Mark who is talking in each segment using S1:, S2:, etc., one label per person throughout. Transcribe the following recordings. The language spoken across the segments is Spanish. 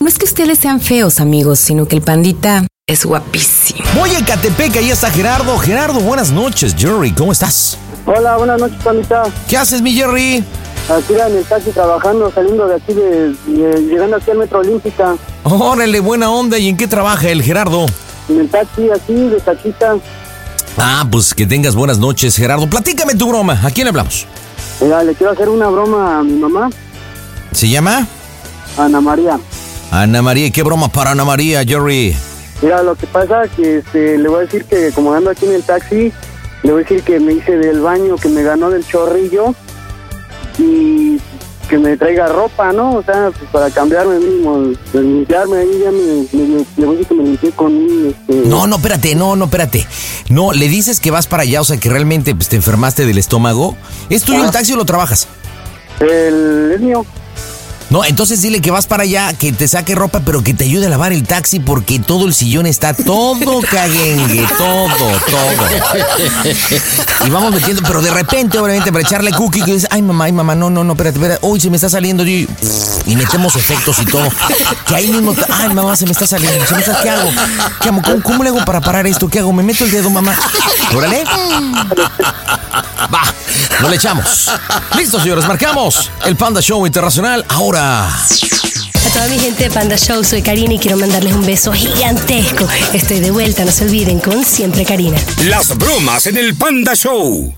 S1: No es que ustedes sean feos, amigos, sino que el pandita es guapísimo.
S2: Voy a Catepec, ahí está Gerardo. Gerardo, buenas noches. Jerry, ¿cómo estás?
S3: Hola, buenas noches, pandita.
S2: ¿Qué haces, mi Jerry?
S3: Aquí en el taxi trabajando, saliendo de aquí, de, de- llegando aquí al Metro Olímpica.
S2: Órale, buena onda. ¿Y en qué trabaja el Gerardo?
S3: En el taxi, aquí, de taxista.
S2: Ah, pues que tengas buenas noches, Gerardo. Platícame tu broma. ¿A quién hablamos?
S3: Mira, le quiero hacer una broma a mi mamá,
S2: ¿Se llama?
S3: Ana María.
S2: Ana María. ¿Y ¿Qué broma para Ana María, Jerry?
S3: Mira, lo que pasa que este, le voy a decir que como ando aquí en el taxi, le voy a decir que me hice del baño, que me ganó del chorrillo y que me traiga ropa, ¿no? O sea, pues para cambiarme mismo, limpiarme ahí, ya me, me- le voy a decir que me limpié con un... Este,
S2: No, no, espérate, no, no, espérate. No, le dices que vas para allá, o sea, que realmente pues, te enfermaste del estómago. ¿Es tuyo el taxi o lo trabajas?
S3: El, es mío.
S2: No, entonces dile que vas para allá, que te saque ropa, pero que te ayude a lavar el taxi porque todo el sillón está todo caguengue, todo, todo. Y vamos metiendo, pero de repente, obviamente, para echarle cookie, que dices, ay mamá, ay mamá, no, no, no, espérate, espérate, uy, se me está saliendo, y, y metemos efectos y todo. Que ahí mismo, ay mamá, se me está saliendo, se me está, ¿qué hago? ¿Qué hago? ¿Cómo, cómo le hago para parar esto? ¿Qué hago? ¿Me meto el dedo, mamá? Órale. Va, no le echamos. Listo, señores, marcamos el Panda Show Internacional ahora.
S4: A toda mi gente de Panda Show, soy Karina y quiero mandarles un beso gigantesco. Estoy de vuelta, no se olviden, con siempre Karina.
S5: Las bromas en el Panda Show.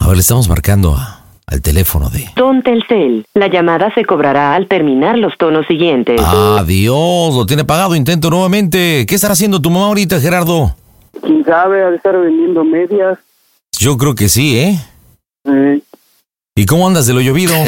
S2: A ver, le estamos marcando a- al teléfono de...
S6: Don Telcel, la llamada se cobrará al terminar los tonos siguientes.
S2: Adiós, lo tiene pagado, intento nuevamente. ¿Qué estará haciendo tu mamá ahorita, Gerardo?
S3: Quién sabe, ha de estar vendiendo medias.
S2: Yo creo que sí, ¿eh?
S3: Eh,
S2: ¿Y cómo andas de lo llovido?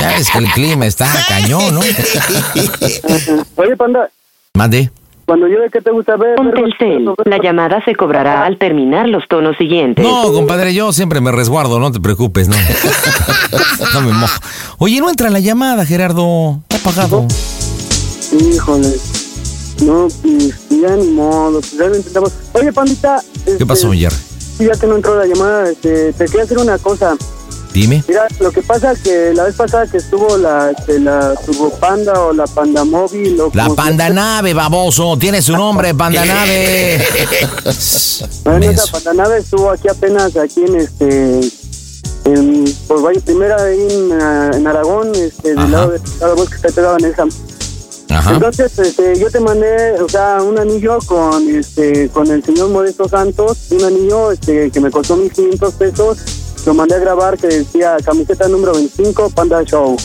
S2: ya es que el clima está cañón, ¿no?
S3: Oye, panda,
S2: Mande.
S3: cuando llueve, ¿qué te gusta ver?
S6: Don Telcel, la llamada se cobrará al terminar los tonos siguientes.
S2: No, compadre, yo siempre me resguardo, no te preocupes, no. No me mojo. Oye, no entra la llamada, Gerardo. Está apagado.
S3: Híjole. No, pues ya ni modo, pues ya lo intentamos. Oye, pandita.
S2: ¿Qué
S3: este,
S2: pasó, Jerry?
S3: sí, Ya que no entró la llamada, este, te quería hacer una cosa.
S2: Dime.
S3: Mira, lo que pasa que la vez pasada que estuvo la, este, la Turbo Panda o la Panda Móvil o
S2: La
S3: como se-
S2: pandanave, baboso. Tiene su nombre, pandanave.
S3: Bueno, esa
S2: Menso.
S3: pandanave estuvo aquí apenas, aquí en este. En, pues vaya, primera ahí en, ah, en Aragón, este, del lado de Aragón que está pegado en esa.
S2: Ajá.
S3: Entonces, este, yo te mandé, o sea, un anillo con, este, con el señor Modesto Santos, un anillo, este, que me costó 1.500 pesos. Lo mandé a grabar que decía camiseta número 25, Panda Show.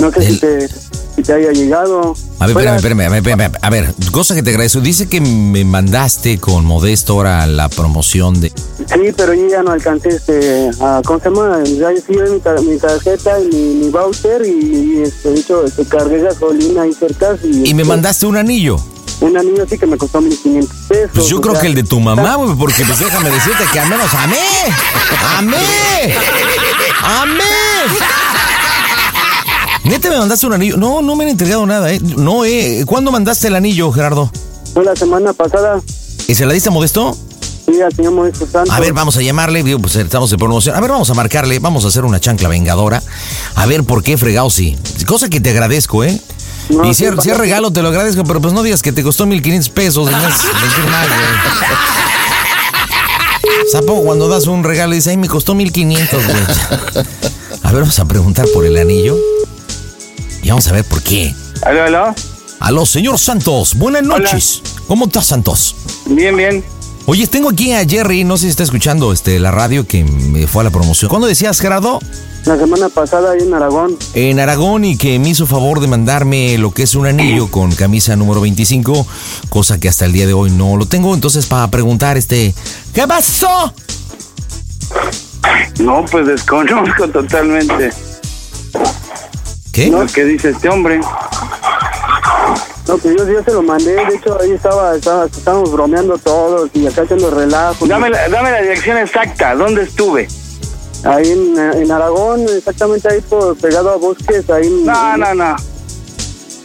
S3: No sé si te, si te haya llegado.
S2: A ver, espérame, espérame, espérame, espérame. A ver, cosa que te agradezco. Dice que me mandaste con Modesto ahora la promoción de.
S3: Sí, pero yo ya no alcancé este, a, ¿cómo se llama? Ya sí mi, tar- mi tarjeta y mi, mi voucher y, y, este, de hecho, este, cargué gasolina ahí cerca. Y,
S2: Y me
S3: este,
S2: mandaste un anillo.
S3: Un anillo sí que me costó 1.500 pesos.
S2: Pues yo creo
S3: sea,
S2: que el de tu mamá, güey, porque pues déjame decirte que al menos amé. ¡Amé! ¡Amé! ¿Neta me mandaste un anillo? No, no me han entregado nada, ¿eh? No, ¿eh? ¿Cuándo mandaste el anillo, Gerardo?
S3: Fue la semana pasada,
S2: ¿Y se la diste a Modesto?
S3: sí, al señor Modesto Santos.
S2: A ver, vamos a llamarle, digo, pues estamos en promoción. A ver, vamos a marcarle, vamos a hacer una chancla vengadora. A ver por qué fregado sí. Cosa que te agradezco, ¿eh?
S3: No,
S2: y si,
S3: sí,
S2: si es regalo, te lo agradezco, pero pues no digas que te costó 1500 pesos. No es mentir mal, güey. Sapo, cuando das un regalo, dice, ay, me costó 1500, güey. A ver, vamos a preguntar por el anillo. Y vamos a ver por qué.
S7: Aló, aló.
S2: Aló, señor Santos. Buenas noches. ¿Cómo estás, Santos?
S7: Bien, bien.
S2: Oye, tengo aquí a Jerry, no sé si está escuchando este, la radio que me fue a la promoción. ¿Cuándo decías, Gerardo?
S3: La semana pasada ahí en Aragón.
S2: En Aragón y que me hizo favor de mandarme lo que es un anillo con camisa número 25, cosa que hasta el día de hoy no lo tengo. Entonces, para preguntar, este, ¿qué pasó?
S7: No, pues desconozco totalmente.
S2: ¿Qué?
S7: ¿No? ¿Qué dice este hombre?
S3: No, pues yo, yo se lo mandé. De hecho, ahí estaba, estaba estábamos bromeando todos y acá haciendo relajo.
S7: Dame la, dame la dirección exacta. ¿Dónde estuve?
S3: Ahí en, en Aragón, exactamente ahí por, pegado a bosques. Ahí en-
S7: No, no, no.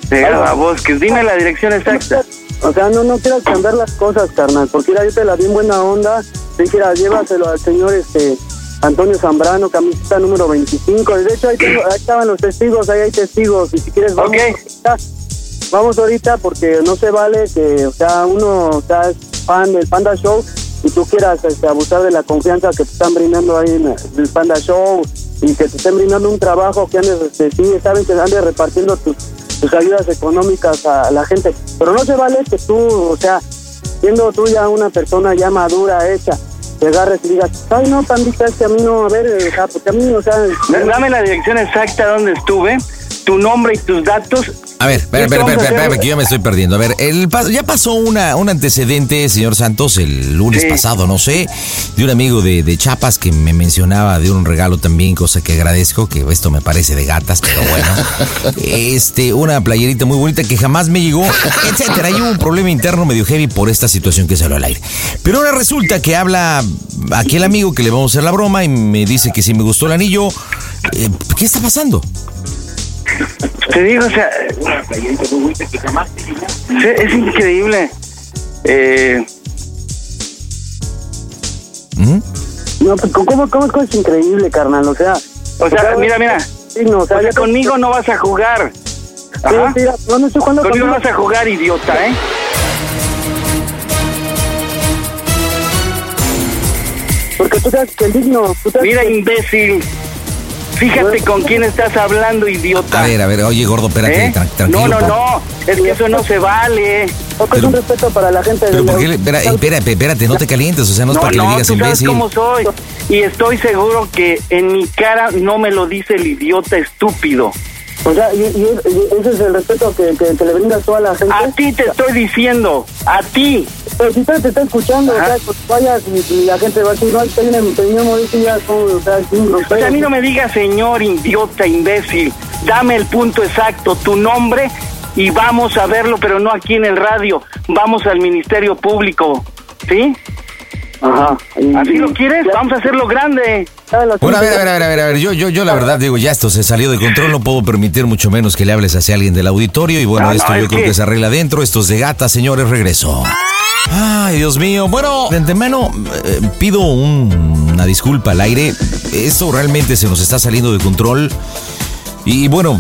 S7: Pegado a bosques. Dime la dirección exacta.
S3: O sea, no, no quieras cambiar las cosas, carnal, porque mira, yo te la di en buena onda. Quieras, llévaselo al señor este Antonio Zambrano, camiseta número 25. De hecho, ahí, tengo- ahí estaban los testigos, ahí hay testigos. Y si quieres, vamos,
S7: Ok.
S3: ahorita, vamos ahorita, porque no se vale que, o sea, uno o sea, fan del Panda Show y tú quieras este, abusar de la confianza que te están brindando ahí en el Panda Show y que te estén brindando un trabajo que andes, este, sí, saben que andes repartiendo tus, tus ayudas económicas a la gente. Pero no se vale que tú, o sea, siendo tú ya una persona ya madura, hecha, te agarres y digas, ay, no, pandita, es que a mí no, a ver, eh, a mí, o sea...
S7: Dame la dirección exacta donde estuve, tu nombre y tus datos.
S2: A ver, espera,
S7: ¿Qué
S2: espera, espera, espera, que yo me estoy perdiendo. A ver, el, ya pasó una, un antecedente, señor Santos, el lunes
S7: Sí.
S2: pasado, no sé, de un amigo de, de Chiapas que me mencionaba de un regalo también, cosa que agradezco, que esto me parece de gatas, pero bueno. Este, una playerita muy bonita que jamás me llegó, etcétera. Hay un problema interno medio heavy por esta situación que salió al aire. Pero ahora resulta que habla aquel amigo que le vamos a hacer la broma y me dice que si me gustó el anillo, eh, ¿qué está pasando?
S7: Te digo, o sea. Es increíble. Eh,
S2: ¿Mm?
S3: No, pues, ¿cómo, cómo, cómo es increíble, carnal? O sea...
S7: o sea, mira, mira.
S3: Sí, no, o sea,
S7: conmigo no vas a jugar. Ajá.
S3: mira, no, no estoy jugando
S7: Conmigo vas a jugar, idiota, ¿eh?
S3: Porque tú sabes que el digno... Tú
S7: Mira,
S3: que-
S7: imbécil. Fíjate con quién estás hablando, idiota.
S2: A ver, a ver, oye, gordo, espérate,
S7: ¿Eh?
S2: tran- tranquilo.
S7: No, no,
S2: por-
S7: no. Es que eso no se vale.
S3: Poco es un respeto para la gente.
S2: Pero
S3: de-
S2: ¿por qué le- espera, espérate, espérate, no te calientes, o sea, no es
S7: No,
S2: para que le
S7: no,
S2: digas
S7: tú sabes
S2: imbécil.
S7: cómo soy. Y estoy seguro que en mi cara no me lo dice el idiota estúpido.
S3: O sea, y, y- y ese es el respeto que, que, que le brindas tú a la gente.
S7: A ti te estoy diciendo. A ti.
S3: Pero si te, te está escuchando, o
S7: Ajá.
S3: sea, pues vayas y, y la gente va a decir, no, ahí tiene mi ya o sea, es un
S7: O sea, a mí no me digas señor, idiota, imbécil. Dame el punto exacto, tu nombre y vamos a verlo, pero no aquí en el radio. Vamos al Ministerio Público. ¿Sí?
S3: Ajá.
S7: ¿Así lo quieres?
S3: ya-
S7: Vamos a hacerlo grande.
S2: Bueno, a ver, a ver, a ver, a ver, a ver, yo, yo, yo la verdad digo, ya esto se salió de control, no puedo permitir mucho menos que le hables hacia alguien del auditorio y bueno,
S7: No, no,
S2: esto yo
S7: es
S2: creo
S7: que-
S2: que se arregla adentro, esto es de gata, señores, regreso. Ay, Dios mío, bueno, de antemano eh, pido un- una disculpa al aire, esto realmente se nos está saliendo de control y bueno,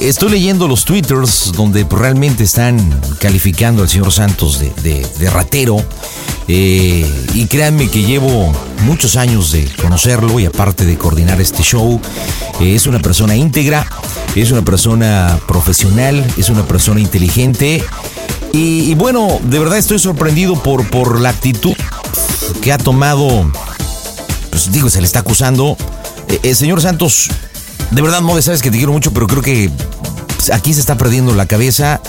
S2: estoy leyendo los twitters donde realmente están calificando al señor Santos de, de- ratero. eh, y créanme que llevo muchos años de conocerlo y aparte de coordinar este show, eh, es una persona íntegra, es una persona profesional, es una persona inteligente. Y, bueno, de verdad estoy sorprendido por, por la actitud que ha tomado pues digo, se le está acusando. Eh, señor Santos, de verdad, no sabes que te quiero mucho, pero creo que aquí se está perdiendo la cabeza.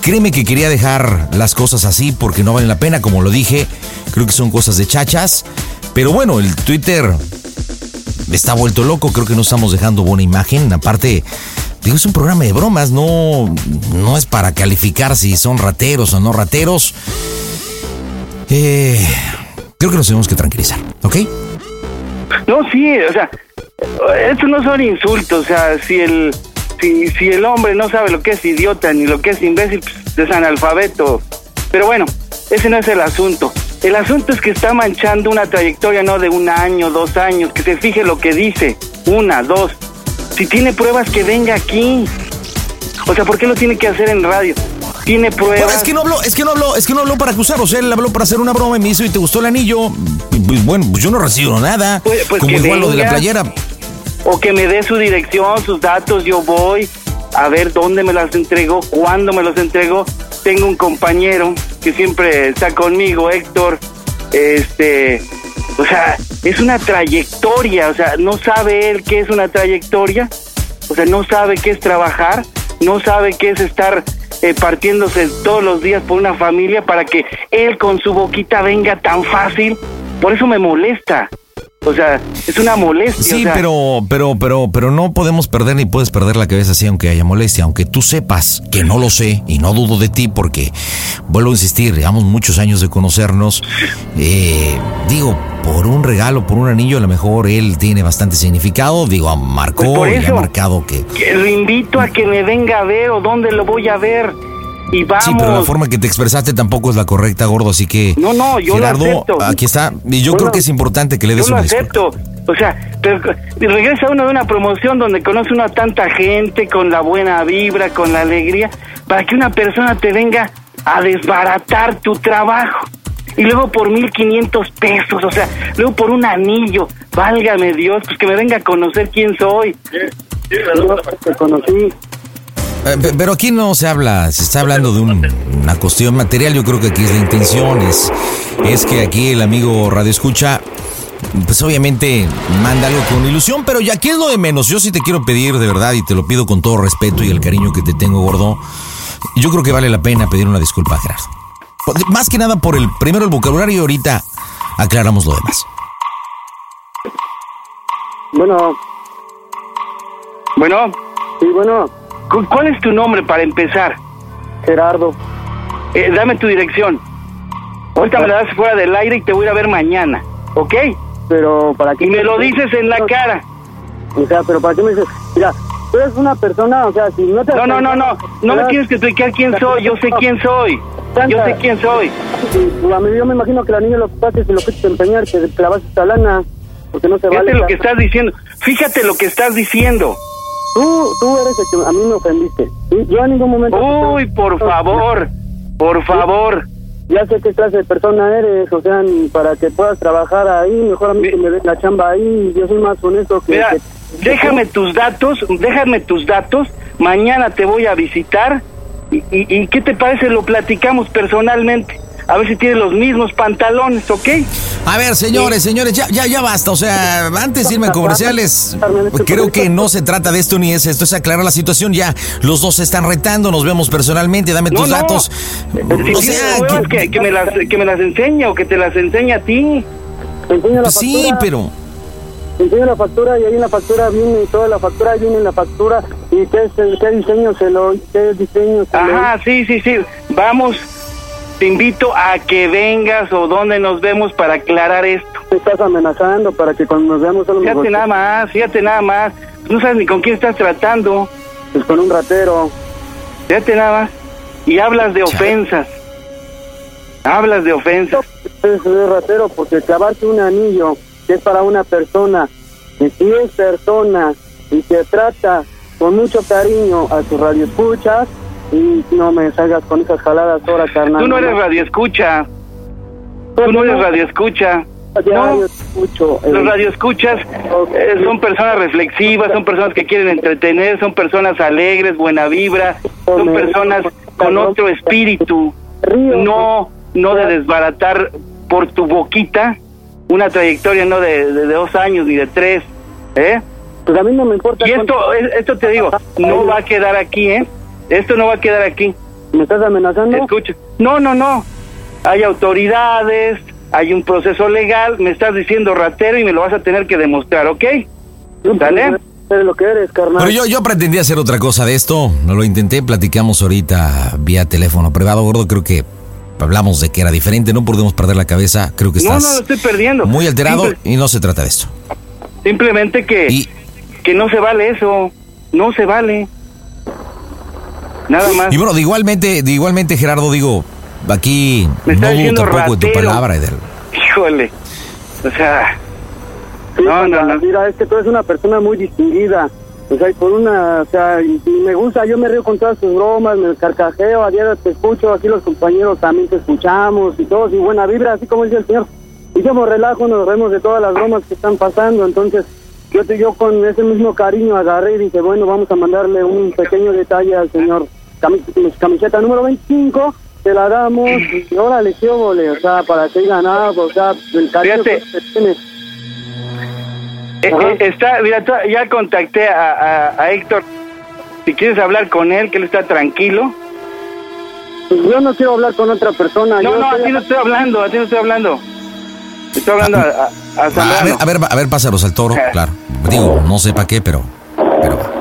S2: Créeme que quería dejar las cosas así porque no valen la pena, como lo dije. Creo que son cosas de chachas. Pero bueno, el Twitter está vuelto loco. Creo que no estamos dejando buena imagen. Aparte, digo, es un programa de bromas. No, no es para calificar si son rateros o no rateros. Eh, creo que nos tenemos que tranquilizar, ¿ok?
S7: No, sí, o sea, estos no son insultos, o sea, si el si, si el hombre no sabe lo que es idiota ni lo que es imbécil, pues es analfabeto. Pero bueno, ese no es el asunto. El asunto es que está manchando una trayectoria no de un año, dos años, que se fije lo que dice, una, dos. Si tiene pruebas que venga aquí. O sea, ¿por qué lo tiene que hacer en radio? Tiene pruebas.
S2: Bueno, es que no habló, es que no habló, es que no habló para acusar, o sea, él habló para hacer una broma y me hizo y te gustó el anillo. Pues, bueno, pues yo no recibo nada.
S7: Pues- pues
S2: como igual lo de la
S7: venga.
S2: playera.
S7: o que me dé su dirección, sus datos, yo voy. a ver dónde me las entregó, cuándo me los entregó. Tengo un compañero que siempre está conmigo, Héctor. Este, o sea, es una trayectoria, o sea, no sabe él qué es una trayectoria, o sea, no sabe qué es trabajar, no sabe qué es estar eh, partiéndose todos los días por una familia para que él con su boquita venga tan fácil. Por eso me molesta. O sea, es una molestia.
S2: Sí,
S7: o sea,
S2: pero, pero, pero, pero no podemos perder ni puedes perder la cabeza así aunque haya molestia, aunque tú sepas que no lo sé y no dudo de ti porque vuelvo a insistir, llevamos muchos años de conocernos. eh, digo, por un regalo, por un anillo, a lo mejor él tiene bastante significado. Digo, marcó
S7: Pues por
S2: y ha marcado que.
S7: que lo invito a que me venga a ver o dónde lo voy a ver. Y vamos.
S2: Sí, pero la forma que te expresaste tampoco es la correcta, gordo, así que.
S7: No, no, yo lo
S2: Gerardo,
S7: acepto.
S2: aquí está. Y yo
S7: Bueno,
S2: creo que es importante que le des
S7: Yo lo
S2: una disculpa.
S7: acepto. O sea, pero regresa uno de una promoción donde conoce uno a tanta gente con la buena vibra, con la alegría, para que una persona te venga a desbaratar tu trabajo. Y luego por 1500 pesos, o sea, luego por un anillo, válgame Dios, pues que me venga a conocer quién soy.
S3: Yo te conocí.
S2: Eh, pe- Pero aquí no se habla, se está hablando de un- una cuestión material. Yo creo que aquí es la intención, es, que aquí el amigo Radio Escucha, pues obviamente manda algo con ilusión, pero ya aquí es lo de menos. Yo sí te quiero pedir de verdad y te lo pido con todo respeto y el cariño que te tengo, gordo. Yo creo que vale la pena pedir una disculpa Gerardo. Más que nada por el primero el vocabulario y ahorita aclaramos lo demás.
S3: Bueno,
S7: Bueno,
S3: sí, bueno,
S7: ¿cu- ¿cuál es tu nombre para empezar?
S3: Gerardo.
S7: Eh, dame tu dirección. Ahorita me la das fuera del aire y te voy a ir a ver mañana, ¿ok?
S3: Pero para qué.
S7: Y me lo dices en la cara.
S3: O sea, pero para qué me dices. Mira, tú eres una persona, o sea, si no te.
S7: No, no, no, no. No me tienes que explicar quién soy. Yo sé quién soy. Yo sé quién soy.
S3: A yo me imagino que la niña lo es que lo que te empeñar, que te clavaste esta lana, porque no se
S7: Fíjate
S3: vale.
S7: lo
S3: la-
S7: que estás diciendo. Fíjate lo que estás diciendo.
S3: Tú, tú eres el que a mí me ofendiste. ¿sí? Yo en ningún momento.
S7: Uy, por favor. Por favor.
S3: Ya sé qué clase de persona eres, o sea, para que puedas trabajar ahí, mejor a mí
S7: Mi-
S3: que me den la chamba ahí, yo soy más honesto que...
S7: Mira,
S3: que-
S7: déjame tus datos. Déjame tus datos. Mañana te voy a visitar. ¿Y, y, y qué te parece? Lo platicamos personalmente. A ver si tienes los mismos pantalones, ¿ok?
S2: A ver, señores, señores, ya, ya, ya basta. O sea, antes de irme a comerciales, creo que no se trata de esto ni es esto, es aclarar la situación. Ya, los dos se están retando, nos vemos personalmente, dame tus
S7: No, no.
S2: datos.
S7: Si
S2: O sea, que-
S7: que, que me las, que me las enseñe o que te las enseñe a ti.
S3: Te enseño la
S2: pues sí,
S3: factura,
S2: pero
S3: enseño la factura y ahí en la factura viene toda la factura, viene en la factura y qué, diseño se lo... qué diseño se lo...
S7: Ajá, sí, sí, sí. Vamos, te invito a que vengas o donde nos vemos para aclarar esto.
S3: Te estás amenazando para que cuando nos veamos solo
S7: Fíjate nada más, fíjate nada más. No sabes ni con quién estás tratando.
S3: Pues con un ratero.
S7: Fíjate nada más. Y hablas de ofensas. Hablas de ofensas.
S3: Es de ratero porque clavarte un anillo que es para una persona, que si es persona y que trata con mucho cariño a sus radioescuchas y no me salgas con esas jaladas ahora, carnal.
S7: Tú no eres radioescucha. Tú no eres radioescucha.
S3: Diario escucho. eh,
S7: Los radioescuchas eh, son personas reflexivas, son personas que quieren entretener, son personas alegres, buena vibra, son personas con otro espíritu. No, no de desbaratar por tu boquita una trayectoria no de, de- de dos años ni de tres, ¿eh?
S3: Pues a mí no me importa.
S7: Y esto, es- esto te digo, no va a quedar aquí, ¿eh? Esto no va a quedar aquí.
S3: ¿Me estás amenazando?
S7: Escucha. No, no, no. Hay autoridades, hay un proceso legal, me estás diciendo ratero y me lo vas a tener que demostrar, ¿ok? ¿Sale?
S3: Eres lo que eres, carnal.
S2: Pero yo, yo pretendía hacer otra cosa de esto, no lo intenté, platicamos ahorita vía teléfono privado, gordo, creo que hablamos de que era diferente, no podemos perder la cabeza, creo que
S7: No,
S2: estás
S7: no lo estoy perdiendo.
S2: muy alterado
S7: Simple-
S2: y no se trata de esto.
S7: simplemente que, que no se vale eso, no se vale. Nada más.
S2: Y bueno, de igualmente, de igualmente Gerardo, digo, aquí
S7: Me
S2: no dudo
S7: diciendo
S2: tampoco de tu
S7: ratero.
S2: palabra, Eder.
S7: Híjole. O sea,
S3: Sí,
S7: No, no.
S3: Mira, es que tú eres una persona muy distinguida. O sea, y por una, o sea, y, y me gusta, yo me río con todas tus bromas, me carcajeo, a diario te escucho, aquí los compañeros también te escuchamos y todos, y buena vibra, así como dice el señor. Hicimos relajo, nos vemos de todas las bromas que están pasando, entonces, yo, te- yo con ese mismo cariño agarré y dije, bueno, vamos a mandarle un pequeño detalle al señor Cami- camiseta número 25, te la damos y órale, qué óvole, o sea, para que ganado, o sea, el cariño
S7: Fíjate.
S3: que tiene.
S7: Eh, eh, está, mira, ya contacté a, a- a Héctor. Si quieres hablar con él, que él está tranquilo.
S3: Pues yo no quiero hablar con otra persona.
S7: No,
S3: yo
S7: no, a
S3: estoy-
S7: ti no estoy hablando, a ti no estoy hablando. Estoy hablando a, a, a
S2: A ver, a ver, a ver, pásalos al toro, claro. Digo, no sé para qué, pero. Pero.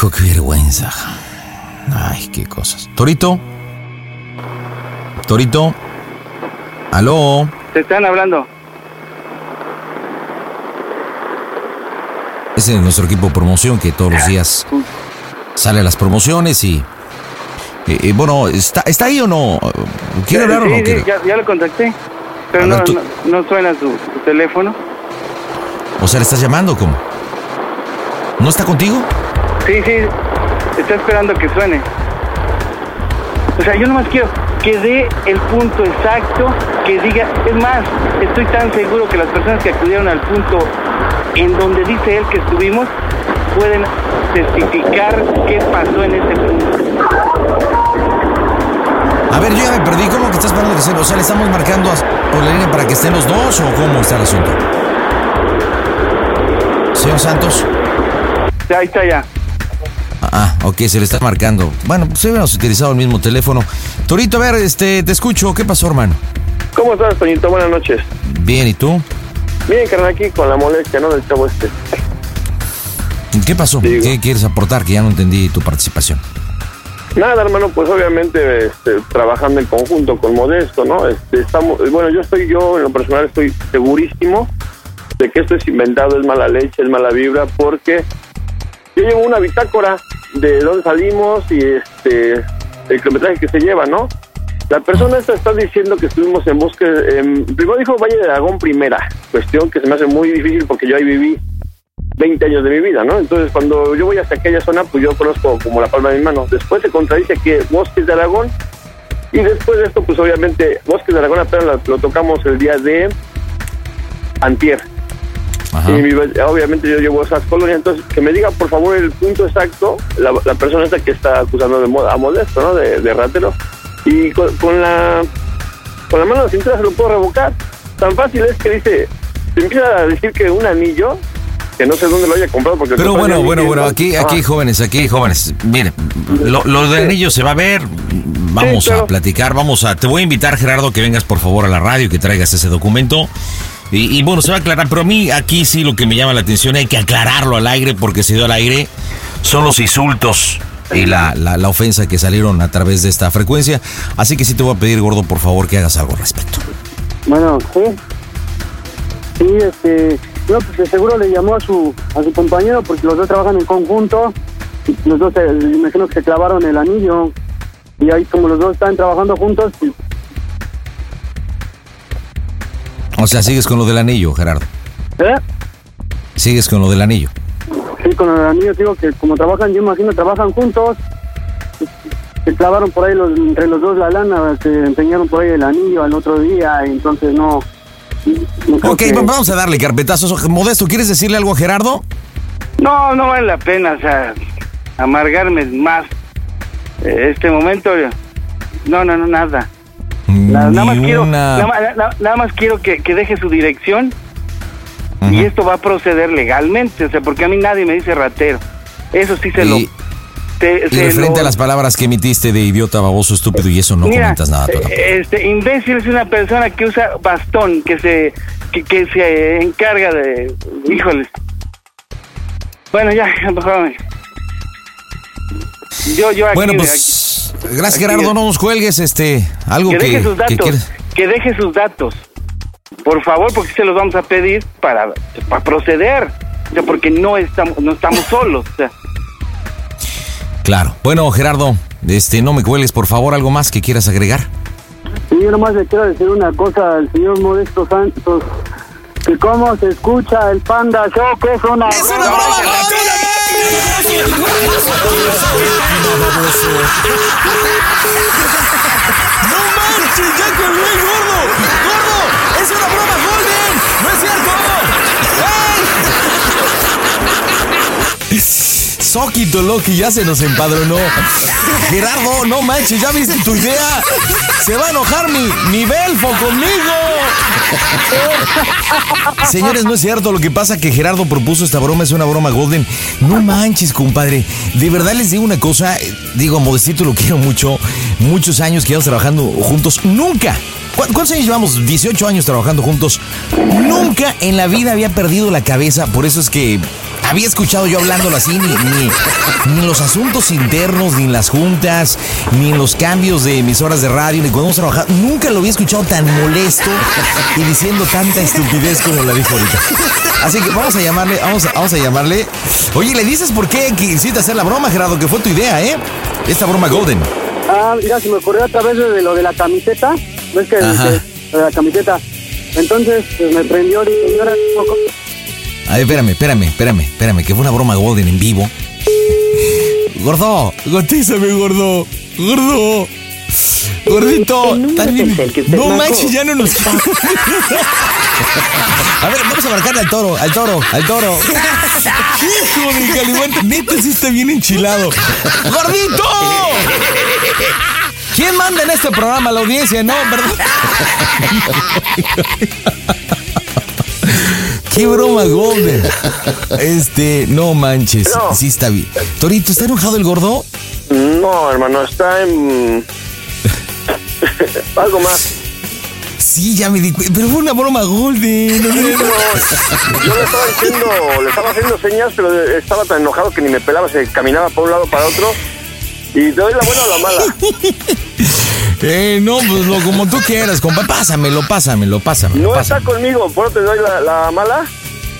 S2: Hijo, qué vergüenza. Ay, qué cosas. Torito. Torito. Aló.
S7: Te están hablando.
S2: Ese es nuestro equipo de promoción que todos los días sale a las promociones y. eh, eh, bueno, ¿está, ¿está ahí o no? ¿Quiere hablar o
S7: Sí,
S2: no
S7: sí,
S2: quiere?
S7: ya, ya lo contacté. Pero no,
S2: ver, tú-
S7: no, no suena su, su teléfono.
S2: O sea, ¿le estás llamando o cómo? ¿No está contigo?
S7: Sí, sí, está esperando que suene. O sea, yo nomás quiero que dé el punto exacto, que diga, es más, estoy tan seguro que las personas que acudieron al punto en donde dice él que estuvimos pueden testificar qué pasó en ese punto.
S2: A ver, yo ya me perdí. ¿Cómo que estás esperando que se O sea, ¿le estamos marcando por la línea para que estén los dos o cómo está el asunto? Señor Santos.
S7: Ahí está ya.
S2: Ah, ok, se le está marcando. Bueno, pues hubiéramos utilizado el mismo teléfono. Torito, a ver, este, te escucho. ¿Qué pasó, hermano?
S8: ¿Cómo estás, Toñito? Buenas noches.
S2: Bien, ¿y tú?
S8: Bien, carnal, aquí con la molestia, ¿no? Del chavo este.
S2: ¿Qué pasó?
S8: Digo.
S2: ¿Qué quieres aportar? Que ya no entendí tu participación.
S8: Nada, hermano, pues obviamente este, trabajando en conjunto con Modesto, ¿no? Este, estamos, bueno, yo estoy, yo en lo personal estoy segurísimo de que esto es inventado, es mala leche, es mala vibra, porque yo llevo una bitácora de dónde salimos y este el kilometraje que se lleva, ¿no? La persona esta está diciendo que estuvimos en bosque, en- primero dijo Valle de Aragón primera, cuestión que se me hace muy difícil porque yo ahí viví 20 años de mi vida, ¿no? Entonces, cuando yo voy hasta aquella zona, pues yo conozco como la palma de mi mano. Después se contradice que Bosques de Aragón, y después de esto, pues obviamente, Bosques de Aragón apenas lo tocamos el día de Antier.
S2: Ajá.
S8: Y mi- obviamente yo llevo esas colonias, entonces que me diga por favor el punto exacto, la, la persona esta que está acusando de mo- a Modesto, ¿no? De, de ratero. Y con, con la con la mano de la cintura se lo puedo revocar. Tan fácil es que dice, te empieza a decir que un anillo, que no sé dónde lo haya comprado porque...
S2: Pero bueno, bueno, bueno, aquí, aquí jóvenes, aquí jóvenes. Mire, lo, lo del anillo se va a ver. Vamos
S8: Sí, claro.
S2: a platicar, vamos a. Te voy a invitar, Gerardo, que vengas por favor a la radio y que traigas ese documento. Y, y bueno, se va a aclarar, pero a mí aquí sí lo que me llama la atención, hay que aclararlo al aire, porque se dio al aire, son los insultos y la, la, la ofensa que salieron a través de esta frecuencia. Así que sí te voy a pedir, gordo, por favor, que hagas algo al respecto.
S3: Bueno, sí. Sí, este. No, pues de seguro le llamó a su, a su compañero porque los dos trabajan en conjunto. Los dos, eh, imagino que se clavaron el anillo. Y ahí, como los dos están trabajando juntos,
S2: O sea, sigues con lo del anillo, Gerardo.
S3: ¿eh?
S2: Sigues con lo del anillo.
S3: Sí, con el anillo, digo que como trabajan, yo imagino, trabajan juntos. Se clavaron por ahí los, entre los dos la lana, se empeñaron por ahí el anillo al otro día, y entonces no. no
S2: Ok,
S3: que-
S2: vamos a darle carpetazos. Modesto, ¿quieres decirle algo a Gerardo?
S7: No, no vale la pena, o sea, amargarme más. Eh, Este momento, no, no, no, nada. Na- nada más quiero,
S2: una-
S7: nada, más quiero que, que deje su dirección y esto va a proceder legalmente, o sea, porque a mí nadie me dice ratero. Eso sí se lo...
S2: Y-
S7: te-
S2: Y
S7: se
S2: referente
S7: lo-
S2: a las palabras que emitiste de idiota, baboso, estúpido y eso, no
S7: Mira,
S2: comentas nada tú
S7: Este imbécil es una persona que usa bastón, que se que, que se encarga de, híjoles. Bueno, ya, mejor me- Yo, yo aquí,
S2: Bueno,
S7: aquí-
S2: pues, gracias Gerardo, no nos cuelgues, este, algo
S7: que
S2: que,
S7: deje sus
S2: que
S7: datos, que deje sus datos, por favor, porque se los vamos a pedir para, para proceder, o sea, porque no estamos, no estamos solos, o sea.
S2: Claro. Bueno, Gerardo, este, no me cuelgues, por favor, algo más que quieras agregar.
S3: Sí, yo nomás le quiero decir una cosa al señor Modesto Santos, que cómo se escucha el Panda Show, que es una...
S2: ¡Es una broma, ¡No manches! ¡Ya colgó el gordo! ¡Gordo! ¡Es una broma, Golden! ¡No es cierto! ¡Ey! Soquito Loki ya se nos empadronó. Gerardo, no manches, ¿ya viste tu idea? Se va a enojar mi, mi Belfo conmigo. Señores, no es cierto. Lo que pasa que Gerardo propuso esta broma, es una broma golden. No manches, compadre. De verdad les digo una cosa. Digo, a Modestito lo quiero mucho. Muchos años que llevamos trabajando juntos. Nunca. ¿Cu- ¿Cuántos años llevamos? 18 años trabajando juntos. Nunca en la vida había perdido la cabeza. Por eso es que había escuchado yo hablándolo así, ni, ni, ni en los asuntos internos, ni en las juntas, ni en los cambios de emisoras de radio, ni cuando hemos trabajado. Nunca lo había escuchado tan molesto y diciendo tanta estupidez como la dijo ahorita. Así que vamos a llamarle, vamos a, vamos a llamarle. Oye, ¿le dices por qué quisiste hacer la broma, Gerardo? Que fue tu idea, ¿eh? Esta broma Golden.
S3: Ah, mira, se me ocurrió a través de lo de la camiseta. ¿Ves que dice, de la camiseta? Entonces pues, me prendió y señora.
S2: A ver, espérame, espérame, espérame, espérame, que fue una broma Golden en vivo. Gordo, gotízame, gordo, gordo. Gordito, también- no manches, ya no nos. A ver, vamos a marcarle al toro, al toro, al toro. Hijo de Calibuante, neta sí está bien enchilado. ¡Gordito! ¿Quién manda en este programa? La audiencia, ¿no? ¿Verdad? ¡Qué broma, Golden! Este, no manches,
S8: No.
S2: sí está bien. Torito, ¿está enojado el gordo?
S8: No, hermano, está en... Algo más.
S2: Sí, ya me di cuenta, pero fue una broma Golden. o sea,
S8: No, yo le estaba diciendo, le estaba haciendo señas, pero estaba tan enojado que ni me pelaba, se caminaba por un lado para otro. Y te doy la buena o la mala.
S2: Eh, no, pues lo como tú quieras, compa. Pásamelo, pásamelo, pásamelo.
S8: No
S2: pásamelo.
S8: está conmigo, por te doy la, la mala.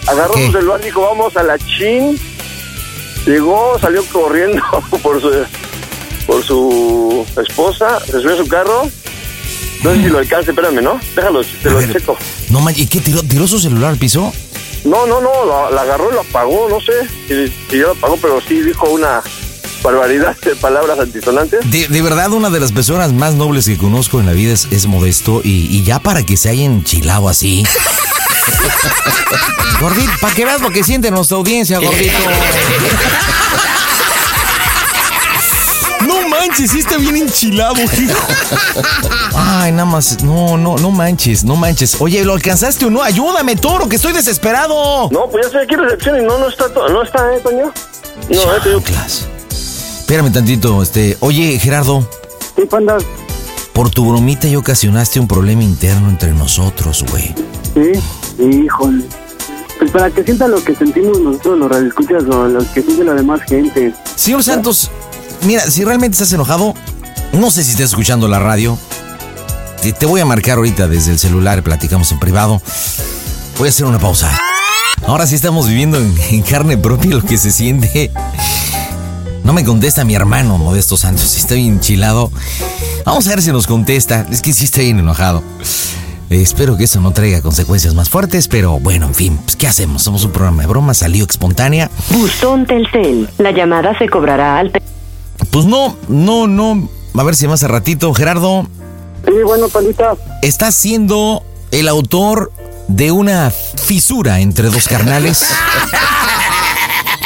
S8: Agarró
S2: ¿Qué?
S8: su celular, dijo, vamos a la chin. Llegó, salió corriendo por su por su esposa, se subió a su carro. No sé si lo alcance, espérame, ¿no? Déjalo, te
S2: A
S8: lo
S2: ver,
S8: checo.
S2: No manches, ¿y qué tiró? ¿Tiró su celular al piso?
S8: No, no, no, la, la agarró y lo apagó, no sé si, si ya lo apagó, pero sí dijo una barbaridad de palabras antisonantes.
S2: De, de verdad, una de las personas más nobles que conozco en la vida es, es Modesto. Y, y ya para que se haya enchilado así. gordito, para que veas lo que siente nuestra audiencia, gordito. No manches, sí está bien enchilado, hijo. Ay, nada más. No, no, no manches, no manches. Oye, ¿lo alcanzaste o no? Ayúdame, toro, que estoy desesperado.
S8: No, pues ya estoy aquí en recepción y no, no está, no está, ¿eh, Toño? No, eh, te digo.
S2: Espérame tantito, este. Oye, Gerardo,
S3: Sí, panda.
S2: por tu bromita ya ocasionaste un problema interno entre nosotros, güey.
S3: Sí, híjole. Pues para que sienta lo que sentimos nosotros los radioescuchas o los que siente la demás gente.
S2: Señor Santos, mira, si realmente estás enojado, no sé si estás escuchando la radio. Te, te voy a marcar ahorita desde el celular, platicamos en privado. Voy a hacer una pausa. Ahora sí estamos viviendo en, en carne propia lo que se siente. No me contesta mi hermano Modesto Santos, estoy enchilado. Vamos a ver si nos contesta. Es que sí estoy bien enojado. Eh, espero que eso no traiga consecuencias más fuertes, pero bueno, en fin, pues, ¿qué hacemos? Somos un programa de broma, salió espontánea.
S6: Buzón Telcel. La llamada se cobrará al...
S2: Pues no, no, no. A ver si más a ratito, Gerardo.
S3: Sí, bueno, pandita.
S2: Estás siendo el autor de una fisura entre dos carnales.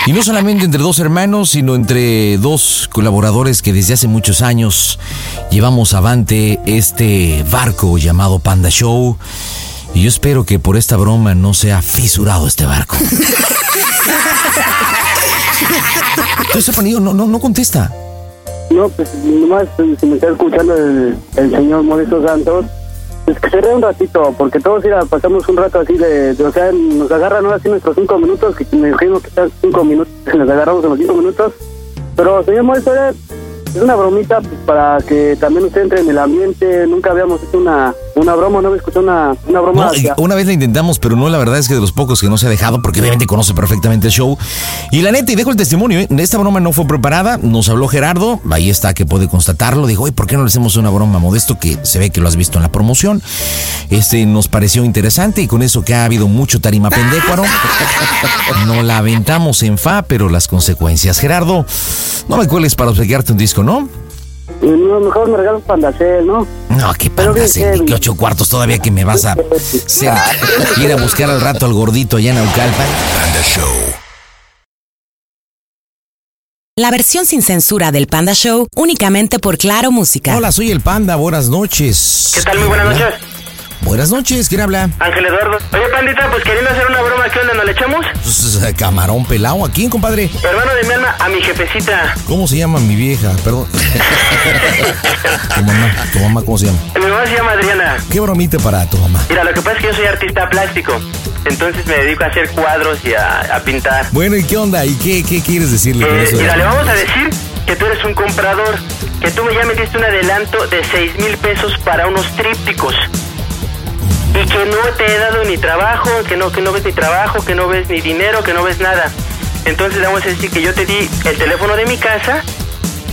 S2: Y no solamente entre dos hermanos, sino entre dos colaboradores que desde hace muchos años llevamos avante este barco llamado Panda Show. Y yo espero que por esta broma no sea fisurado este barco. Estoy sorprendido, no, no, no contesta.
S3: No, pues nomás eh, si me está escuchando el, el señor Modesto Santos, pues que un ratito, porque todos mira, pasamos un rato así de, de- o sea, nos agarran ahora sí nuestros cinco minutos, que me imagino que están cinco minutos, nos agarramos en los cinco minutos, pero señor eh, es una bromita pues, para que también usted entre en el ambiente, nunca habíamos hecho una, una broma, no había escuchado una, una broma.
S2: No,
S3: hacia-
S2: una vez la intentamos, pero no, la verdad es que de los pocos que no se ha dejado, porque obviamente conoce perfectamente el show. Y la neta, y dejo el testimonio, ¿eh? esta broma no fue preparada, nos habló Gerardo, ahí está que puede constatarlo, dijo, oye, ¿por qué no le hacemos una broma modesto? Que se ve que lo has visto en la promoción. Este nos pareció interesante y con eso que ha habido mucho tarima pendécuaro, no la aventamos en fa, pero las consecuencias. Gerardo, no me cueles para obsequiarte un disco, ¿no?
S3: No, mejor me regalas pandacel, ¿no?
S2: No, qué
S3: heavy.
S2: que ocho cuartos todavía que me vas a ir a buscar al rato al gordito allá en Aucalpan.
S9: Panda Show.
S1: la versión sin censura del Panda Show únicamente por Claro Música.
S2: Hola, soy el Panda, buenas noches.
S10: ¿Qué tal? Muy buenas noches.
S2: Buenas noches, ¿quién habla?
S10: Ángel Eduardo. Oye, pandita, pues queriendo hacer una broma, ¿qué onda? ¿Nos le echamos?
S2: Pues, camarón pelado, ¿a quién, compadre?
S10: Hermano de mi alma, a mi jefecita.
S2: ¿Cómo se llama mi vieja? Perdón. tu mamá, tu mamá, ¿cómo se llama?
S10: Mi mamá se llama Adriana.
S2: ¿Qué bromita para tu mamá?
S10: Mira, lo que pasa es que yo soy artista plástico. Entonces me dedico a hacer cuadros y a, a pintar.
S2: Bueno, ¿y qué onda? ¿Y qué, qué quieres decirle con
S10: Eh,
S2: eso?
S10: mira, le vamos a decir que tú eres un comprador, que tú ya me diste un adelanto de 6 mil pesos para unos trípticos. Y que no te he dado ni trabajo, que no, que no ves ni trabajo, que no ves ni dinero, que no ves nada. Entonces le vamos a decir que yo te di el teléfono de mi casa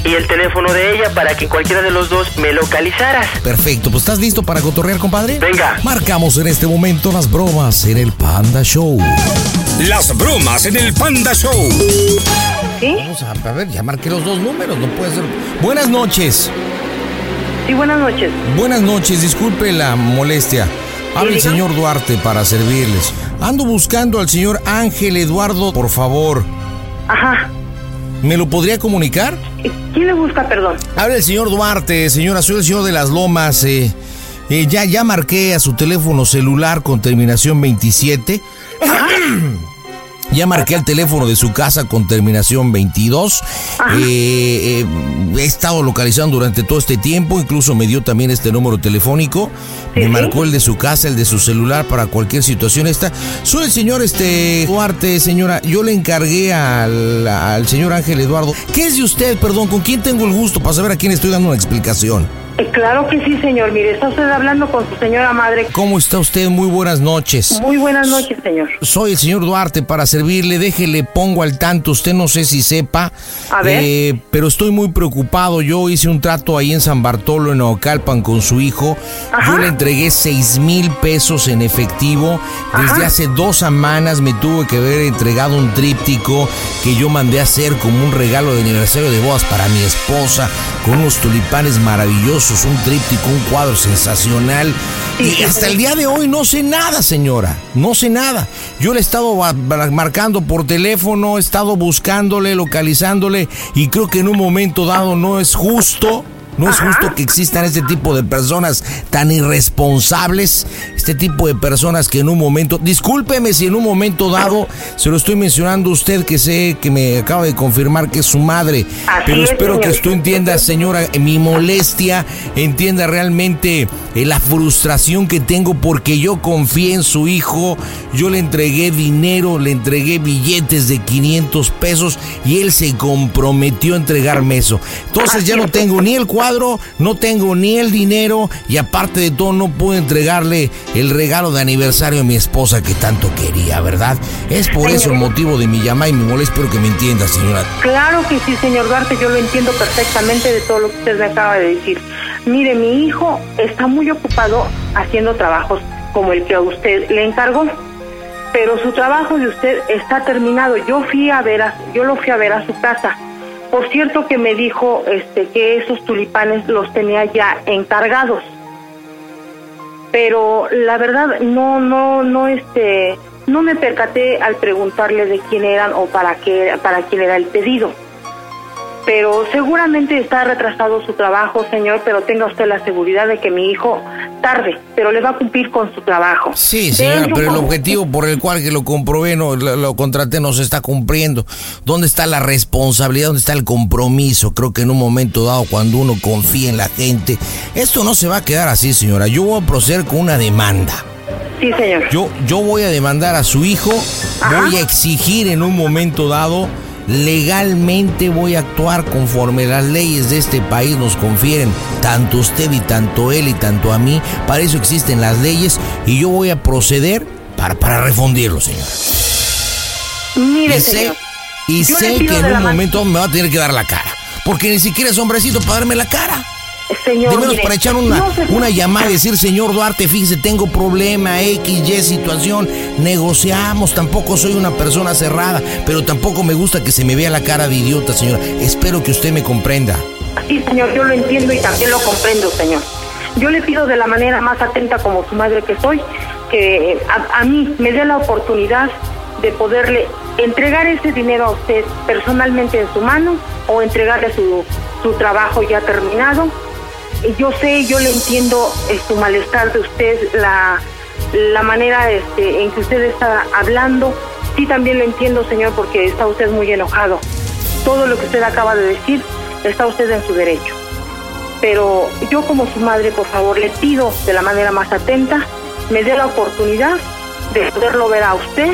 S10: y el teléfono de ella para que cualquiera de los dos me localizaras.
S2: Perfecto, pues ¿estás listo para cotorrear, compadre?
S10: Venga.
S2: Marcamos en este momento las bromas en el Panda Show.
S5: Las bromas en el Panda Show.
S4: ¿Sí?
S2: Vamos a, a ver, ya marqué los dos números, no puede ser. Buenas noches.
S4: Sí, buenas noches.
S2: Buenas noches, disculpe la molestia. Habla el señor Duarte para servirles. Ando buscando al señor Ángel Eduardo, por favor.
S4: Ajá.
S2: ¿Me lo podría comunicar?
S4: ¿Quién le busca, perdón?
S2: Habla el señor Duarte, señora, soy el señor de las Lomas. eh, eh, ya, ya marqué a su teléfono celular con terminación 27. Ya marqué el teléfono de su casa con terminación 22. Eh, eh, he estado localizando durante todo este tiempo, incluso me dio también este número telefónico. Me marcó el de su casa, el de su celular para cualquier situación esta. Soy el señor este Duarte, señora. Yo le encargué al, al señor Ángel Eduardo. ¿Qué es de usted, perdón? ¿Con quién tengo el gusto para saber a quién estoy dando una explicación?
S4: Eh, claro que sí, señor. Mire, está usted hablando con su señora madre.
S2: ¿Cómo está usted? Muy buenas noches.
S4: Muy buenas noches, señor.
S2: Soy el señor Duarte para servirle. Déjele, pongo al tanto. Usted no sé si sepa.
S4: A ver.
S2: eh, pero estoy muy preocupado. Yo hice un trato ahí en San Bartolo, en Ocalpan, con su hijo. Yo le entregué seis mil pesos en efectivo. Desde hace dos semanas me tuve que haber entregado un tríptico que yo mandé a hacer como un regalo de aniversario de bodas para mi esposa. Con unos tulipanes maravillosos, un tríptico, un cuadro sensacional. Y hasta el día de hoy no sé nada, señora. No sé nada. Yo le he estado marcando por teléfono, he estado buscándole, localizándole y creo que en un momento dado no es justo. No es justo que existan este tipo de personas tan irresponsables, este tipo de personas que en un momento, discúlpeme si en un momento dado se lo estoy mencionando a usted que sé que me acaba de confirmar que es su madre,
S4: Así
S2: pero
S4: es,
S2: espero que usted entienda, señora, mi molestia, entienda realmente eh, la frustración que tengo porque yo confié en su hijo, yo le entregué dinero, le entregué billetes de 500 pesos y él se comprometió a entregarme eso. Entonces ya no tengo ni el cuadro, no tengo ni el dinero y aparte de todo no puedo entregarle el regalo de aniversario a mi esposa que tanto quería, ¿verdad? Es por eso el motivo de mi llamada y mi molestia, espero que me entienda, señora.
S4: Claro que sí, señor Duarte, yo lo entiendo perfectamente de todo lo que usted me acaba de decir. Mire, mi hijo está muy ocupado haciendo trabajos como el que a usted le encargó, pero su trabajo de usted está terminado. Yo fui a ver a, yo lo fui a ver a su casa. Por cierto que me dijo este que esos tulipanes los tenía ya encargados. Pero la verdad no no no este no me percaté al preguntarle de quién eran o para qué para quién era el pedido. Pero seguramente está retrasado su trabajo, señor, pero tenga usted la seguridad de que mi hijo tarde, pero le va a cumplir con su trabajo.
S2: Sí, señora, pero el objetivo por el cual que lo comprobé, no, lo, lo contraté, no se está cumpliendo. ¿Dónde está la responsabilidad? ¿Dónde está el compromiso? Creo que en un momento dado, cuando uno confía en la gente, esto no se va a quedar así, señora. Yo voy a proceder con una demanda.
S4: Sí, señor.
S2: Yo, yo voy a demandar a su hijo, voy a exigir en un momento dado, legalmente voy a actuar conforme las leyes de este país nos confieren, tanto usted y tanto él y tanto a mí, para eso existen las leyes y yo voy a proceder para, para refundirlo, señor.
S4: Mire,
S2: y sé,
S4: señor.
S2: y sé que en un momento me va a tener que dar la cara, porque ni siquiera es hombrecito para darme la cara.
S4: Señor,
S2: De menos
S4: mire,
S2: para echar una,
S4: no se-
S2: una llamada y decir, señor Duarte, fíjese, tengo problema, X, Y situación, negociamos, tampoco soy una persona cerrada, pero tampoco me gusta que se me vea la cara de idiota, señora. Espero que usted me comprenda.
S4: Sí, señor, yo lo entiendo y también lo comprendo, señor. Yo le pido de la manera más atenta como su madre que soy, que a, a mí me dé la oportunidad de poderle entregar ese dinero a usted personalmente en su mano o entregarle su, su trabajo ya terminado. Yo sé, yo le entiendo su malestar de usted, la, la manera este, en que usted está hablando. Sí, también le entiendo, señor, porque está usted muy enojado. Todo lo que usted acaba de decir, está usted en su derecho. Pero yo como su madre, por favor, le pido de la manera más atenta, me dé la oportunidad de poderlo ver a usted.